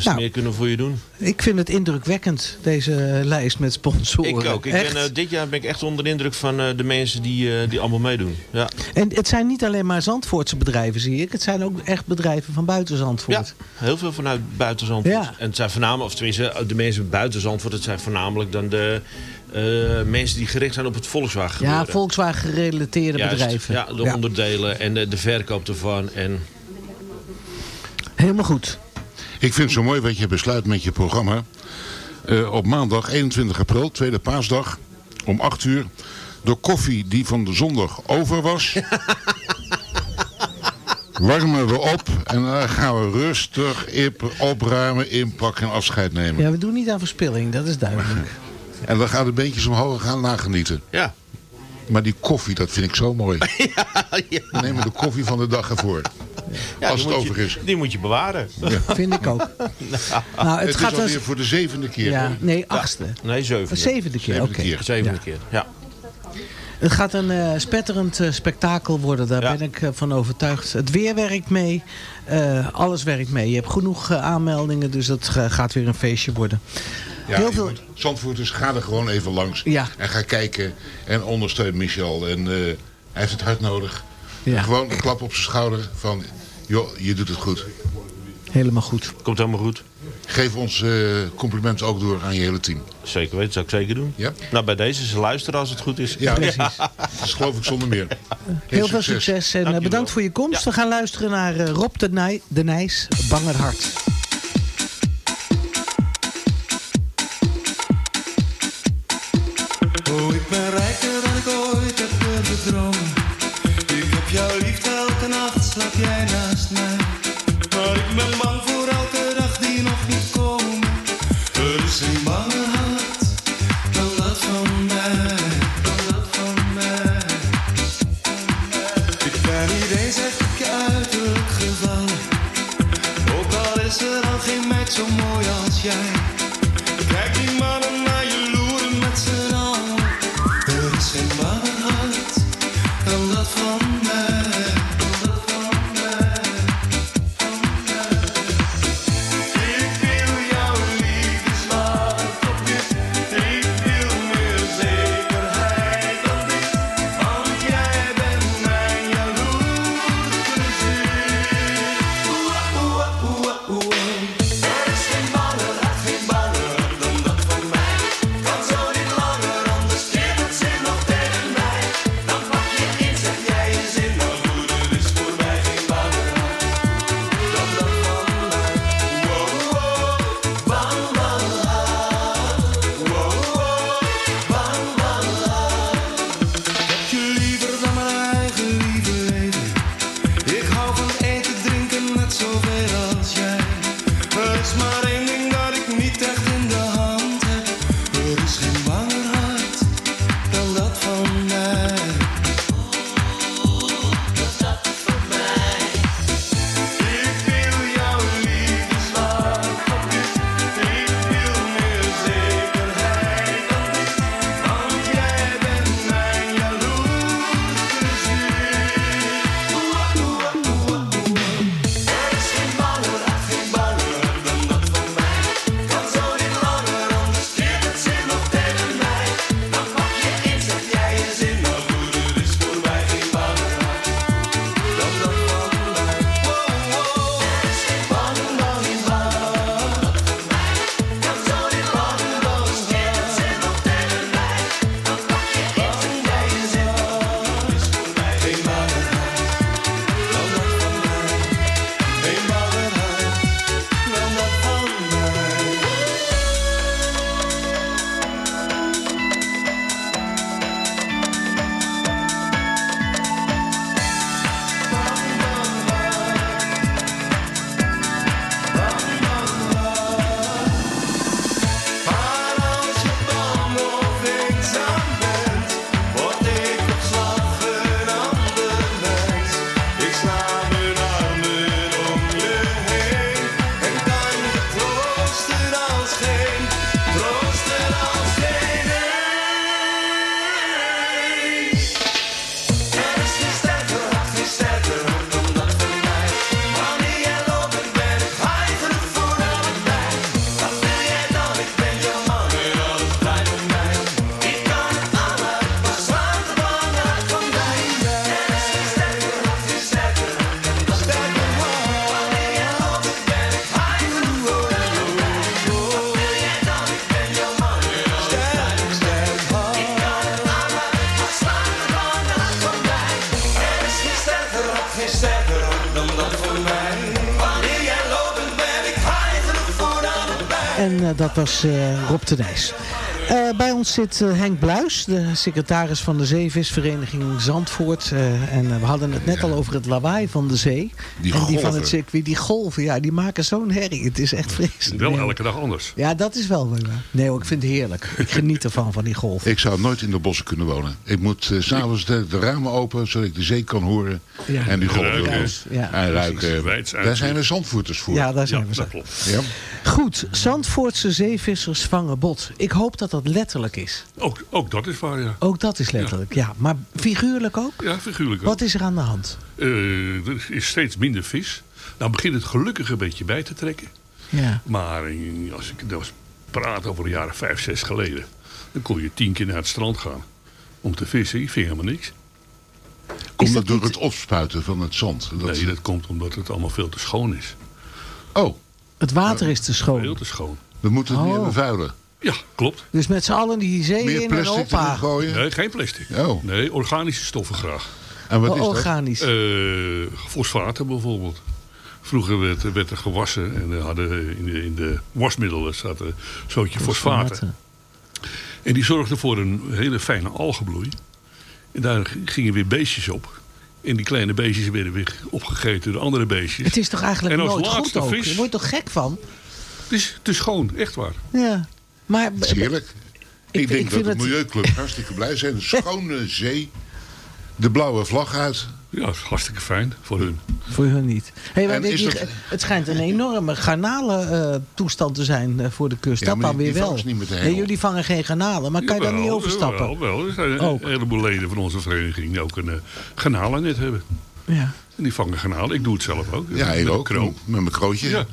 te Nou. meer kunnen we voor je doen. Ik vind het indrukwekkend, deze lijst met sponsoren. Ik ook. Ik ben, eh, dit jaar ben ik echt onder de indruk van eh, de mensen die, eh, die allemaal meedoen. Ja. En het zijn niet alleen maar Zandvoortse bedrijven, zie ik. Het zijn ook echt bedrijven van buiten Zandvoort. Ja, heel veel vanuit buiten Zandvoort. Ja. En het zijn voornamelijk, of tenminste de mensen buiten Zandvoort, het zijn voornamelijk dan de mensen die gericht zijn op het Volkswagen Ja. Volkswagen gerelateerde Juist, bedrijven. Ja, de onderdelen en de, de verkoop ervan. En Helemaal goed. Ik vind het zo mooi wat je besluit met je programma. Eh, op maandag 21 april, tweede paasdag, om 8 uur. De koffie die van de zondag over was. [laughs] warmen we op en dan gaan we rustig opruimen, inpakken en afscheid nemen. Ja, we doen niet aan verspilling, dat is duidelijk. [laughs] En dan gaat het beentjes omhoog gaan nagenieten. Ja. Maar die koffie, dat vind ik zo mooi. [laughs] We nemen de koffie van de dag ervoor. Ja, als die het moet over je- is. Die moet je bewaren. Vind ik ook. [laughs] Nou, het, het gaat is als... alweer voor de zevende keer. Ja, nee, achtste. Nee, zevende. Zevende keer, Zevende oké. keer. Zevende Ja. keer, ja. Het gaat een eh, spetterend eh, spektakel worden, daar Ja. ben ik eh, van overtuigd. Het weer werkt mee, eh, alles werkt mee. Je hebt genoeg aanmeldingen, dus dat gaat weer een feestje worden. Ja, Heel veel... moet- Zandvoorters, ga er gewoon even langs. Ja. En ga kijken en ondersteun Michel. En eh, hij heeft het hard nodig. Ja. Gewoon een klap op zijn schouder van... joh, je doet het goed. Helemaal goed. Komt helemaal goed. Geef ons eh, complimenten ook door aan je hele team. Zeker weten, zou ik zeker doen. Ja? Nou, bij deze ze luisteren als het goed is. Ja, [laughs] Precies. dat geloof ik zonder meer. Heel veel succes en eh, Dankjewel. bedankt voor je komst. We gaan luisteren naar eh, Rob de, Nij, de Nijs, Banger dat was eh, Rob de Nijs. Ons zit eh, Henk Bluis, de secretaris van de Zeevisvereniging Zandvoort. Eh, en eh, we hadden het net al over het lawaai van de zee. Die en die van golven. het circuit, die golven, ja, die maken zo'n herrie. Het is echt vreselijk. Wel elke dag anders. Ja, dat is wel waar. Nee hoor, ik vind het heerlijk. Ik geniet ervan, van die golven. Ik zou nooit in de bossen kunnen wonen. Ik moet s s'avonds de, de ramen open, zodat ik de zee kan horen. Ja. En die golven. Ruiken. Juist, Ja. En ruiken. Daar zijn we zandvoerters voor. Ja, daar zijn we dat zo. klopt. Ja. Goed, Zandvoortse zeevissers vangen bot. Ik hoop dat dat letterlijk is. Ook, ook dat is waar, ja. Ook dat is letterlijk, ja. Maar figuurlijk ook? Ja, figuurlijk ook. Wat is er aan de hand? Eh, er is steeds minder vis. Nou begint het gelukkig een beetje bij te trekken. Ja. Maar eh, als ik dat was praat over de jaren vijf, zes geleden... dan kon je tien keer naar het strand gaan om te vissen. Je ving helemaal niks. Komt dat door het opspuiten van het zand? Dat, Nee, dat komt omdat het allemaal veel te schoon is. Oh, Het water is te Heel schoon. te schoon. we moeten het Oh. niet vervuilen. Ja, klopt. Dus met z'n allen die zee Meer in en plastic gooien? Nee, geen plastic. Oh. Nee, organische stoffen graag. En wat is dat? organisch. Eh, fosfaten bijvoorbeeld. Vroeger werd, werd er gewassen en hadden in de, in de wasmiddelen zat een zootje fosfaten. En die zorgden voor een hele fijne algenbloei. En daar gingen weer beestjes op. En die kleine beestjes werden weer opgegeten door andere beestjes. Het is toch eigenlijk nooit goed ook? vis- Je wordt toch gek van? Het is, het is schoon, echt waar. Ja. Maar Het is heerlijk. Ik, ik denk dat de het- Milieuclub [laughs] hartstikke blij zijn. Een schone zee. De blauwe vlag uit. Ja, dat is hartstikke fijn voor hun. Voor hun niet. Hey, maar dit- dat- Het schijnt een enorme garnalentoestand te zijn eh, voor de kust. Ja, dat dan weer die wel. vangen ze niet met de Nee, hengel. jullie vangen geen garnalen, maar kan je daar niet overstappen? Wel, wel. Er zijn Ook. een heleboel leden van onze vereniging die ook een uh, garnalennet hebben. Ja. En die vangen garnalen. Ik doe het zelf ook. Ja, Met ik ook. Met mijn krootje. Ja.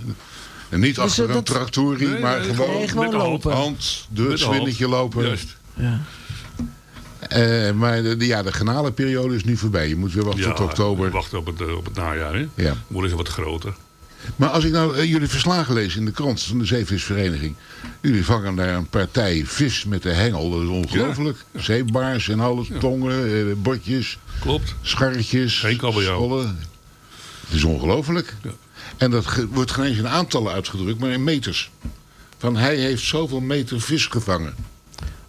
En niet Dus, achter eh, een dat- tractorie, Nee, maar nee, gewoon, Nee, gewoon met de hand. lopen. hand, de zwinnetje lopen. Juist. Ja. Eh, maar de, de- ja, de garnalenperiode is nu voorbij. Je moet weer wachten Ja, tot oktober. Wachten op het, eh, op het najaar. Hè? Ja. Ze wat groter. Maar als ik nou jullie verslagen lees in de krant van de Zeevisvereniging. Jullie vangen daar een partij vis met de hengel. Dat is ongelooflijk. Zeebaars en alles. Tongen, eh, botjes. Klopt. Scharretjes. Geen kabeljauw. schollen. Het is ongelooflijk. En dat wordt geen eens in aantallen uitgedrukt, maar in meters. Van hij heeft zoveel meter vis gevangen.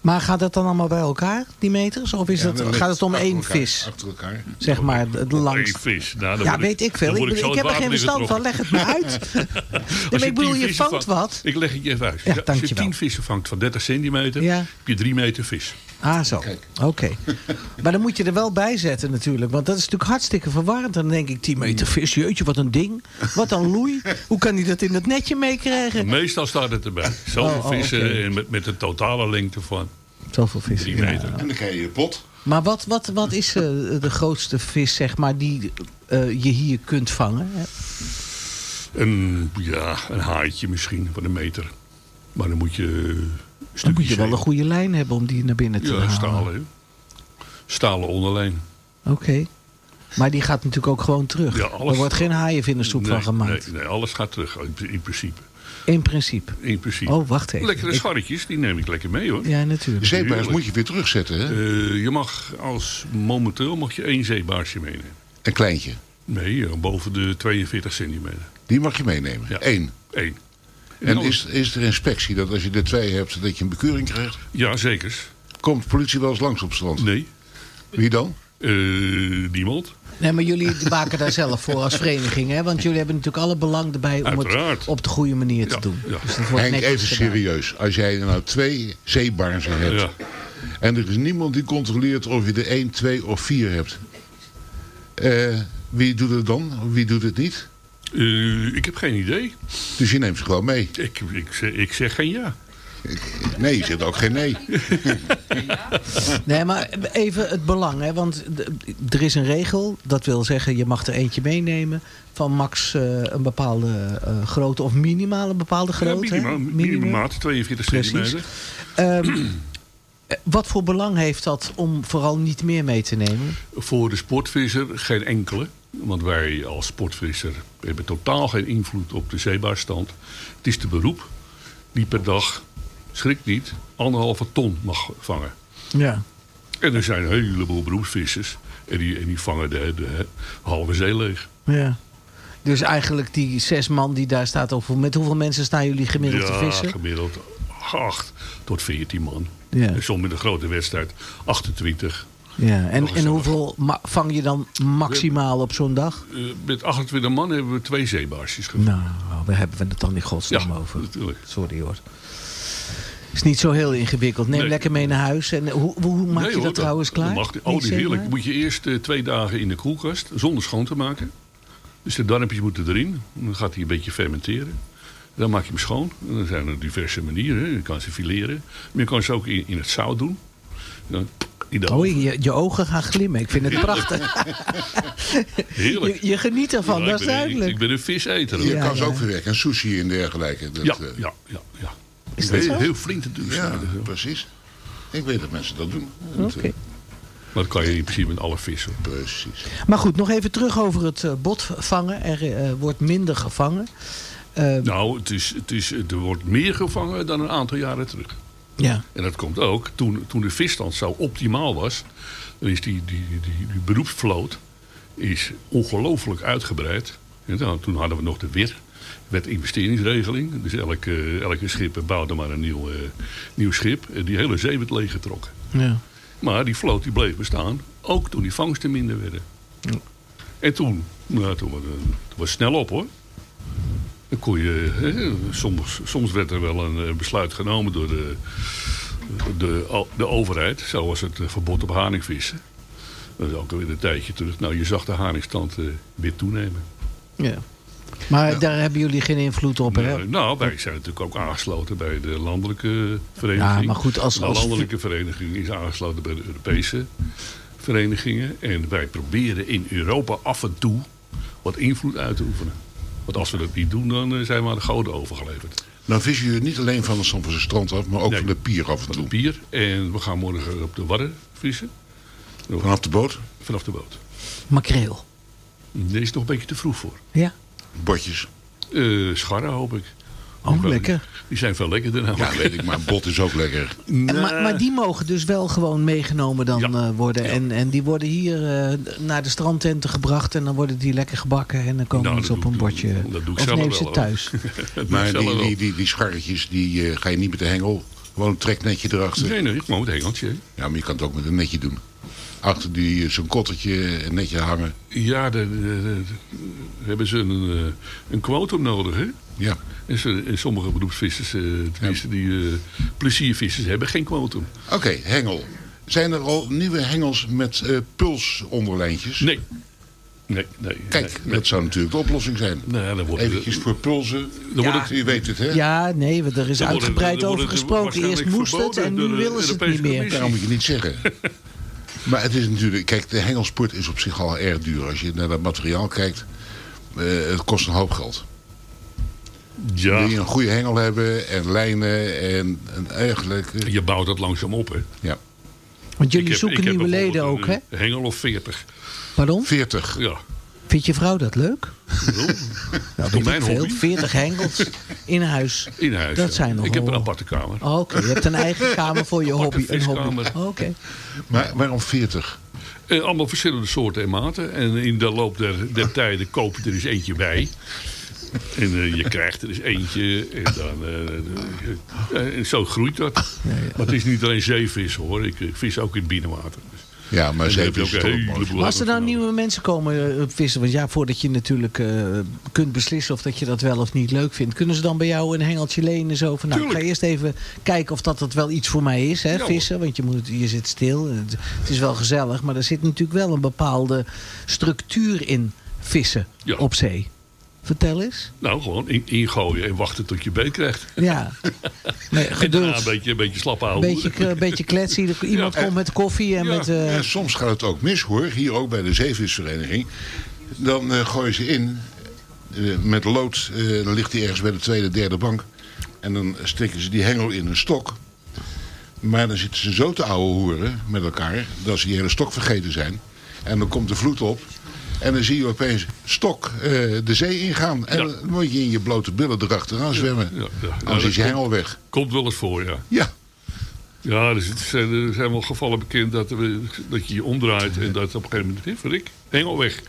Maar gaat dat dan allemaal bij elkaar, die meters? Of is Ja, het, dan gaat het om één elkaar, vis? Achter elkaar. Zeg maar, Eén langste. vis. Nou, Ja, weet ik veel. Ik, het heb er geen verstand van. Leg het me uit. [laughs] Nee, maar ik bedoel, tien je vangt wat. Ik leg het je even uit. Ja, Als je. 10 vissen vangt van 30 centimeter, Ja. heb je 3 meter vis. Ah, zo. Oké. Maar dan moet je er wel bij zetten natuurlijk. Want dat is natuurlijk hartstikke verwarrend. Dan denk ik, 10 meter vis, jeetje, wat een ding. Wat een loei. Hoe kan hij dat in het netje meekrijgen? Meestal staat het erbij. Zoveel Oh, oh, vissen met, met een totale lengte van Zoveel vis. 3 Ja. meter. En dan krijg je je pot. Maar wat, wat, wat is eh, de grootste vis, zeg maar, die eh, je hier kunt vangen? Een, ja, een haaitje misschien van een meter. Maar dan moet je Dan stukje moet je wel een goede lijn hebben om die naar binnen te Ja, halen. stalen. hè. Stalen onderlijn. Oké. Maar die gaat natuurlijk ook gewoon terug. Ja, alles- er wordt geen haaienvindersoep van gemaakt. Nee, nee, alles gaat terug in, in principe. In principe. In principe. Oh, wacht even. Lekkere Ik- scharretjes, die neem ik lekker mee hoor. Ja, natuurlijk. Zeebaars moet je weer terugzetten, hè? Eh, je mag als momenteel mag je één zeebaarsje meenemen. Een kleintje. Nee, eh, boven de 42 centimeter. Die mag je meenemen. Ja. Eén. Eén. En is, is er inspectie dat als je er twee hebt, dat je een bekeuring krijgt? Ja, zeker. Komt de politie wel eens langs op strand? Nee. Wie dan? Eh, niemand. Nee, maar jullie [laughs] maken daar zelf voor als vereniging, hè? Want jullie hebben natuurlijk alle belang erbij om Uiteraard. het op de goede manier te doen. Ja. Dus dat wordt Henk, even gedaan. serieus. Als jij nou twee zeebaarzen hebt... Ja. en er is niemand die controleert of je er één, twee of vier hebt... eh, wie doet het dan? Wie doet het niet? Eh, ik heb geen idee. Dus je neemt ze gewoon mee? Ik, ik, zeg, ik zeg geen ja. Nee, je zegt ook geen nee. [laughs] Nee, maar even het belang, hè? Want er is een regel, dat wil zeggen, je mag er eentje meenemen van max eh, een bepaalde eh, grootte of minimaal een bepaalde Ja, grootte. minimum, minimaat, 42 Precies. centimeter. Ehm, eh, wat voor belang heeft dat om vooral niet meer mee te nemen? Voor de sportvisser geen enkele. Want wij als sportvisser hebben totaal geen invloed op de zeebaarstand. Het is de beroep die per dag, schrik niet, anderhalve ton mag vangen. Ja. En er zijn een heleboel beroepsvissers. En die, en die vangen de, de halve zee leeg. ja. Dus eigenlijk die zes man die daar staat, of met hoeveel mensen staan jullie gemiddeld te ja, vissen? gemiddeld 8 tot 14 man. Ja. En soms met een grote wedstrijd 28. Ja. En, en hoeveel vang je dan maximaal op zo'n dag? Eh, met 28 man hebben we twee zeebaarsjes gevangen. Nou, waar hebben we het dan in godsnaam Ja, over? natuurlijk. Sorry hoor. Is niet zo heel ingewikkeld. Neem Nee. lekker mee naar huis. En hoe, hoe hoe maak Nee, je hoor, dat trouwens klaar? mag- oh, Die heerlijk. Moet je eerst eh, twee dagen in de koelkast zonder schoon te maken. Dus de darmpjes moeten erin. Dan gaat hij een beetje fermenteren. Dan maak je hem schoon. En dan zijn er diverse manieren. Je kan ze fileren. Maar je kan ze ook in, in het zout doen. Oh, je, je ogen gaan glimmen. Ik vind het prachtig. [laughs] Heerlijk. Je, je geniet ervan, Ja, dat ik is ben, duidelijk. Ik, ik ben een viseter. Je kan ze ook verwerken. En sushi en dergelijke. Dat, Ja, eh, ja, ja, ja. Is dat heel, zo? heel flink natuurlijk. ja, snijden, zo. precies. Ik weet dat mensen dat doen. Oké. Maar dat kan je in principe met alle vissen. Precies. Maar goed, nog even terug over het eh, bot vangen. Er eh, wordt minder gevangen. Eh, Nou, het is, het is, er wordt meer gevangen dan een aantal jaren terug. Ja. En dat komt ook, toen, toen de visstand zo optimaal was... dan is die, die, die, die beroepsvloot is ongelooflijk uitgebreid. En dan, toen hadden we nog de WIR, wet investeringsregeling. Dus elke, elke schip bouwde maar een nieuw, eh, nieuw schip. En die hele zee werd leeggetrokken. Ja. Maar die vloot die bleef bestaan, ook toen die vangsten minder werden. En toen, nou, toen, wa- toen was het snel op hoor. Dan kon je, hè, soms, soms werd er wel een eh, besluit genomen door de, de, de overheid. Zo was het eh, verbod op haringvissen. Dat is ook alweer een tijdje terug. Nou, je zag de haringstand eh, weer toenemen. Ja. Maar daar hebben jullie geen invloed op, hè? Nou, wij zijn natuurlijk ook aangesloten bij de landelijke vereniging. Ja, maar goed, als- de als- landelijke vereniging is aangesloten bij de Europese verenigingen. En wij proberen in Europa af en toe wat invloed uit te oefenen. Want als we dat niet doen, dan eh, zijn we aan de goden overgeleverd. Nou vissen jullie niet alleen van het strand af, maar ook van de pier af en toe. Pier. En we gaan morgen op de Wadden vissen. Vanaf de boot? Vanaf de boot. Makreel. Deze is nog een beetje te vroeg voor. Ja. Botjes. Eh scharren hoop ik. Oh, lekker. Die zijn veel lekkerder. Ja, weet ik, maar [laughs] bot is ook lekker. Maar, maar die mogen dus wel gewoon meegenomen dan eh, worden. En, en die worden hier eh, naar de strandtenten gebracht. En dan worden die lekker gebakken. En dan komen Nou, ze op een bordje. dat doe ik of zelf neem wel, ze hoor. thuis. [laughs] Maar die, wel. die, die, die scharretjes, die eh, ga je niet met de hengel. Gewoon een treknetje erachter. Nee, nee, gewoon met een hengeltje. Ja, maar je kan het ook met een netje doen. Achter die zo'n kottertje een netje hangen. Ja, daar hebben ze een, een quotum nodig, hè? Ja. En, ze, en sommige beroepsvissers, eh, tenminste die eh, pleziervissers, hebben geen quotum. Oké, hengel. Zijn er al nieuwe hengels met eh pulsonderlijntjes? Nee. Nee, nee. Kijk, nee, dat zou natuurlijk de oplossing zijn. Nee, dan wordt Eventjes voor pulsen. Dan wordt Ja. het, u weet het, hè? Ja, nee, er is Dan wordt uitgebreid dan over wordt gesproken. Eerst moest het en nu willen ze het niet meer. Dat moet je niet zeggen. [laughs] Maar het is natuurlijk... Kijk, de hengelsport is op zich al erg duur. Als je naar dat materiaal kijkt, eh, het kost een hoop geld. Ja. Je een goede hengel hebben en lijnen en, en eigenlijk... Je bouwt dat langzaam op, hè? Ja. Want jullie heb- zoeken nieuwe leden ook, hè? een Hengel of 40. Pardon? 40. Ja. Vindt je vrouw dat leuk? [laughs] Nou, Nou, weet mijn veel. hobby? 40 hengels in huis. In huis. Dat ja. zijn nog Ik heb een aparte kamer. Oh, Oké, je hebt een eigen [laughs] kamer voor je hobby. Een hobby. Oh, Oké. Maar waarom 40? Eh, allemaal verschillende soorten en maten. En in de loop der, der tijden koop je er eens eentje bij. En eh, je krijgt er eens eentje. En, dan, eh, eh, en zo groeit dat. Maar het is niet alleen zeevissen hoor. Ik, ik vis ook in het binnenwater. Dus- Ja, maar En dan zeevis ook als er nou nieuwe mensen komen eh, vissen, want ja, voordat je natuurlijk eh, kunt beslissen of dat je dat wel of niet leuk vindt, kunnen ze dan bij jou een hengeltje lenen zo van, nou, ik ga eerst even kijken of dat het wel iets voor mij is, hè, Ja, vissen, want je, moet, je zit stil, het, het is wel gezellig, maar er zit natuurlijk wel een bepaalde structuur in vissen Ja. op zee. Vertel eens. Nou, gewoon in, ingooien en wachten tot je beet krijgt. Ja. Nee, [laughs] geduld. een beetje, een beetje slap Een houden. beetje, een beetje kletsen. [laughs] Iemand Ja. komt met koffie en Ja, met... eh, en soms gaat het ook mis hoor. Hier ook bij de zeevisvereniging. Dan eh gooien ze in eh, met lood. eh, dan ligt die ergens bij de tweede, derde bank. En dan steken ze die hengel in een stok. Maar dan zitten ze zo te ouwe hoeren met elkaar. Dat ze die hele stok vergeten zijn. En dan komt de vloed op. En dan zie je opeens stok eh, de zee ingaan. En dan moet je in je blote billen erachteraan zwemmen. Ja, ja. Nou, Anders dat is je komt- hengel weg. Komt wel eens voor, ja. Ja. Ja, dus zijn, er zijn wel gevallen bekend dat, dat je je omdraait en dat op een gegeven moment, hé, verrik, hengel weg.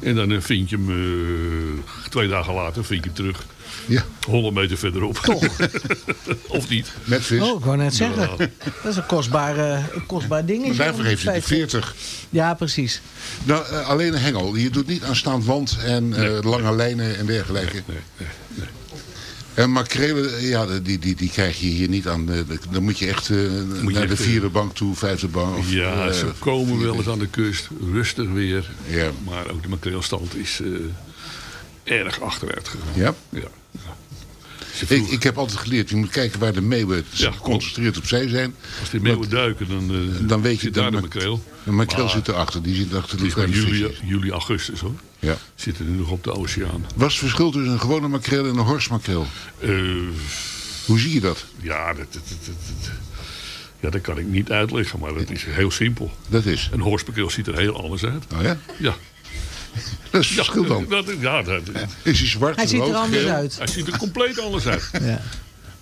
En dan eh, vind je hem, eh, twee dagen later vind je hem terug. Ja. 100 meter verderop. Toch? [laughs] of niet. Met vis. Oh, ik wou net zeggen. Ja. Dat is een kostbaar, eh, een kostbaar dingetje. Maar daarvoor heeft hij de vijf- 40. Ja, precies. Nou, eh, alleen een hengel. Je doet niet aanstaand wand en eh, lange lijnen en dergelijke. En makrelen, ja, die, die, die krijg je hier niet aan. eh, Dan moet je echt je naar de echt, vierde bank toe, vijfde bank. Of, Ja, eh, ze komen wel eens aan de kust, rustig weer. Ja. Maar ook de makreelstand is eh, erg achteruit gegaan. Ja? ja. Ik, ik heb altijd geleerd, je moet kijken waar de meeuwen Ja, geconcentreerd op zee zijn. Als die meeuwen duiken, dan, eh, Dan weet je dat de makreel. De makreel zit erachter, die zit achter de kleine juli, juli, augustus hoor. Ja. Zitten nu nog op de oceaan. Wat is het verschil tussen een gewone makreel en een horstmakreel? Eh, Hoe zie je dat? ja, dat, dat, dat, ja, dat kan ik niet uitleggen, maar dat is heel simpel. Dat is? Een horstmakreel ziet er heel anders uit. Oh ja? Ja. [laughs] Dat is het verschil dan. Dat, ja, dat, Is hij zwart, Hij ziet er anders geel? uit. hij ziet er compleet anders uit. [laughs] Ja.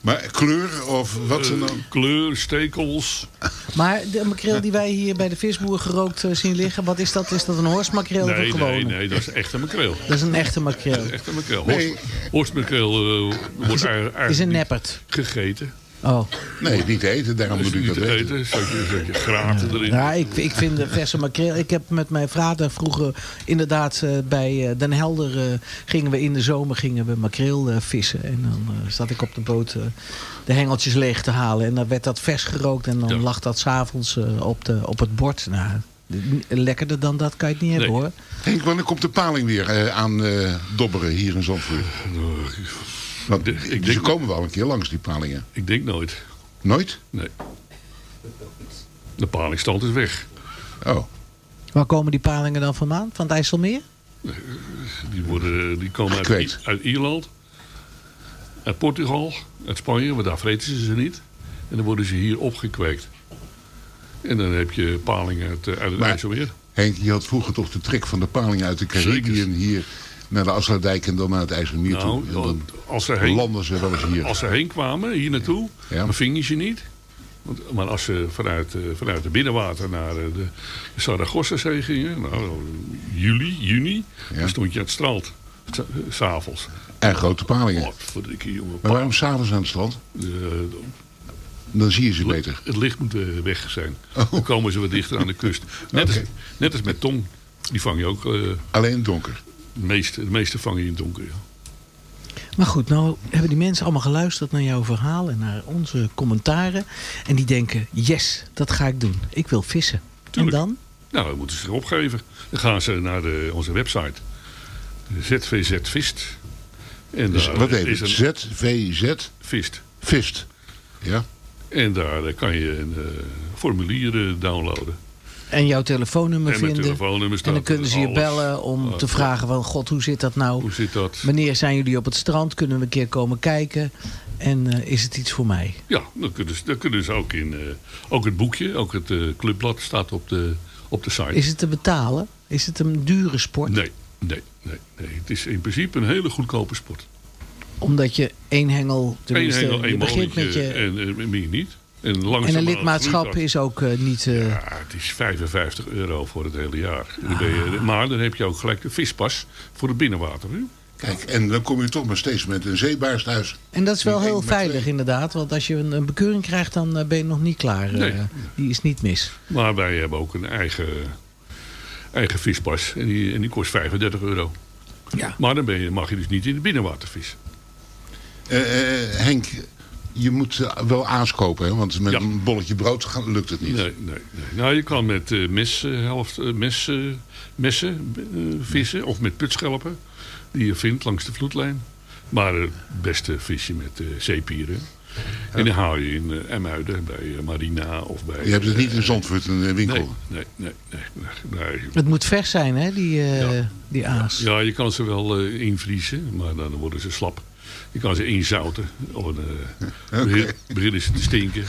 Maar kleur of wat dan Eh, ook? kleur, stekels. Maar de makreel die wij hier bij de visboer gerookt eh, zien liggen, wat is dat? Is dat een horstmakreel of een Nee, gewone? nee, nee, dat is echt een makreel. Dat is een echte makreel. Dat is echt een makreel. Nee. Horst, horstmakreel eh, wordt eigenlijk Is een neppert. gegeten. Oh. Nee, niet eten, daarom moet ik niet dat eten. Zodat je graten erin. Ja, ik, ik vind de verse makreel... Ik heb met mijn vader vroeger inderdaad eh, bij eh, Den Helder... eh, gingen we in de zomer gingen we makreel eh, vissen. En dan eh, zat ik op de boot eh, de hengeltjes leeg te halen. En dan werd dat vers gerookt. En dan lag dat s'avonds uh, op, de- op het bord. Nou, Lekkerder dan dat kan je het niet hebben hoor. Henk, wanneer komt de paling weer eh, aan eh, dobberen hier in Zandvoort? Want ze komen wel een keer langs, die palingen. Ik denk nooit. Nooit? Nee. De palingstand is weg. Oh. Waar komen die palingen dan vandaan? Van het IJsselmeer? Die, worden, die komen uit, uit Ierland, uit Portugal, uit Spanje, want daar vreten ze ze niet. En dan worden ze hier opgekweekt. En dan heb je palingen uit, eh, uit het Maar- IJsselmeer. Henk, je had vroeger toch de trek van de palingen uit de Caribbean hier naar de Afsluitdijk en dan naar het IJsselmeer toe. Nou, dan als ze heen, landen ze wel eens hier. Als ze heen kwamen, hier naartoe, dan ving je ze niet. Want, maar als ze vanuit, eh, vanuit de binnenwater naar eh, de Saragossa-zee gingen, nou, juli, juni, dan stond je aan het strand. s- eh, S'avonds. En grote palingen. Jongen. Maar waarom s'avonds aan het strand? Dan zie je ze beter. Het licht moet weg zijn. Dan komen ze wat dichter aan de kust. Net, als, net als met tong. Die vang je ook. Alleen donker? De meeste, de meeste vang je in het donker, ja. Maar goed, nou hebben die mensen allemaal geluisterd naar jouw verhaal en naar onze commentaren. En die denken, yes, dat ga ik doen. Ik wil vissen. Tuurlijk. En dan? Nou, dan moeten ze zich opgeven. Dan gaan ze naar de, onze website. ZVZ Vist. En Dus daar wat heet is het? een- ZVZ? Vist. Vist. Ja. En daar eh, kan je een eh, formulier eh, downloaden. En jouw telefoonnummer En mijn vinden. en dan kunnen ze je bellen om te vragen van... God, hoe zit dat nou? Hoe zit dat? Wanneer zijn jullie op het strand? Kunnen we een keer komen kijken? En eh, is het iets voor mij? Ja, dan kunnen ze, dan kunnen ze ook in... eh, ook het boekje, ook het eh, clubblad staat op de, op de site. Is het te betalen? Is het een dure sport? Nee, nee, nee, nee. Het is in principe een hele goedkope sport. Omdat je één hengel... Eén hengel, één begint met je... en eh, meer niet. En, een lidmaatschap is ook eh, niet... eh, Ja, het is 55 euro voor het hele jaar. Je, maar dan heb je ook gelijk de vispas voor het binnenwater. Hè? Kijk, en dan kom je toch maar steeds met een zeebaars thuis. En dat is wel heel veilig inderdaad. Want als je een, een bekeuring krijgt, dan eh, ben je nog niet klaar. eh, Nee. die is niet mis. Maar wij hebben ook een eigen, eigen vispas. En die, en die kost 35 euro. Ja. Maar dan ben je, mag je dus niet in het binnenwater vissen. Eh, eh, Henk, je moet eh, wel aas kopen, hè? want met een bolletje brood lukt het niet. Nee, nee, nee. Nou, je kan met eh, mes, eh, helft, mes, messen eh, vissen of met putschelpen. Die je vindt langs de vloedlijn. Maar het beste vis je met eh, zeepieren. En die haal je in uh, Emuiden bij Marina of bij... Je hebt het niet in Zandvoort een eh, winkel. Nee, nee, nee. nee, nee, nee. Het moet vers zijn, hè, die, eh, die aas. Ja, je kan ze wel eh, invriezen, maar dan worden ze slap. Je kan ze inzouten. Of een, eh, begin- beginnen ze te stinken.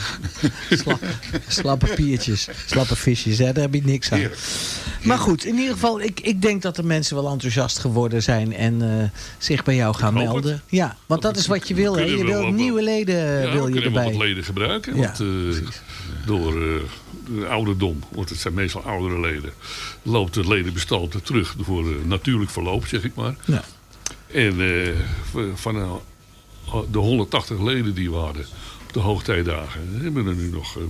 Slap, slappe piertjes, slappe visjes, hè, daar heb je niks aan. Maar goed, in ieder geval, ik, ik denk dat de mensen wel enthousiast geworden zijn en eh, zich bij jou gaan het. melden. Ja, want dat is wat je wil, hè. Je wil nieuwe leden Ja, wil je erbij. wat leden gebruiken. Ja, want eh, door eh, de ouderdom, want het zijn meestal oudere leden, loopt het ledenbestand terug voor natuurlijk verloop, zeg ik maar. Ja. En eh, v- van de 180 leden die we hadden op de hoogtijdagen, hebben we er nu nog eh,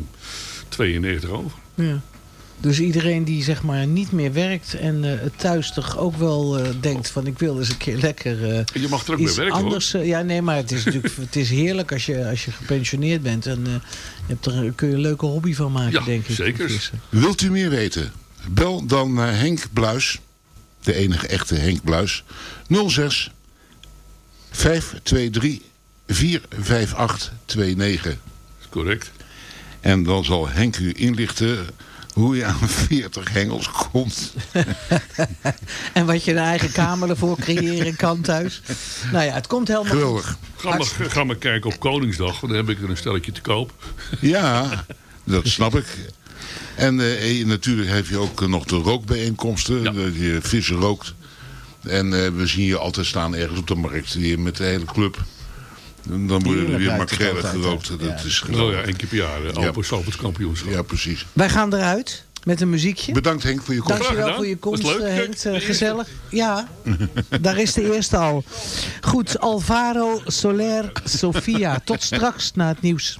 92 over. Ja. Dus iedereen die zeg maar niet meer werkt en eh, het thuis toch ook wel eh, denkt van ik wil eens een keer lekker eh, Je mag er ook iets mee werken, hoor. anders. eh, ja, nee, maar het is natuurlijk het is heerlijk als je, als je gepensioneerd bent en eh, je hebt er, kun je een leuke hobby van maken, Ja, denk ik. zeker. vissen. Wilt u meer weten? Bel dan naar Henk Bluis, de enige echte Henk Bluis, 06 523 45829. Correct. En dan zal Henk u inlichten hoe je aan 40 hengels komt. [laughs] En wat je een eigen kamer ervoor creëren kan thuis. Nou ja, het komt helemaal Geweldig. goed. Ga maar, ga maar kijken op Koningsdag, want dan heb ik er een stelletje te koop. [laughs] Ja, dat snap ik. En eh, natuurlijk heb je ook eh, nog de rookbijeenkomsten. Dat je vissen rookt. En eh, we zien je altijd staan ergens op de markt. Hier met de hele club. En dan worden er Heerlijk weer het altijd, gerookt. Dat Ja. is Oh geweldig. ja, één keer per jaar. eh, Alpen Salpers kampioenschap. Ja, precies. Wij gaan eruit met een muziekje. Bedankt Henk voor je komst. Dankjewel voor je komst, leuk. eh, Henk. Gezellig. Ja, daar is de eerste al. Goed, Alvaro Soler Sofia. Tot straks na het nieuws.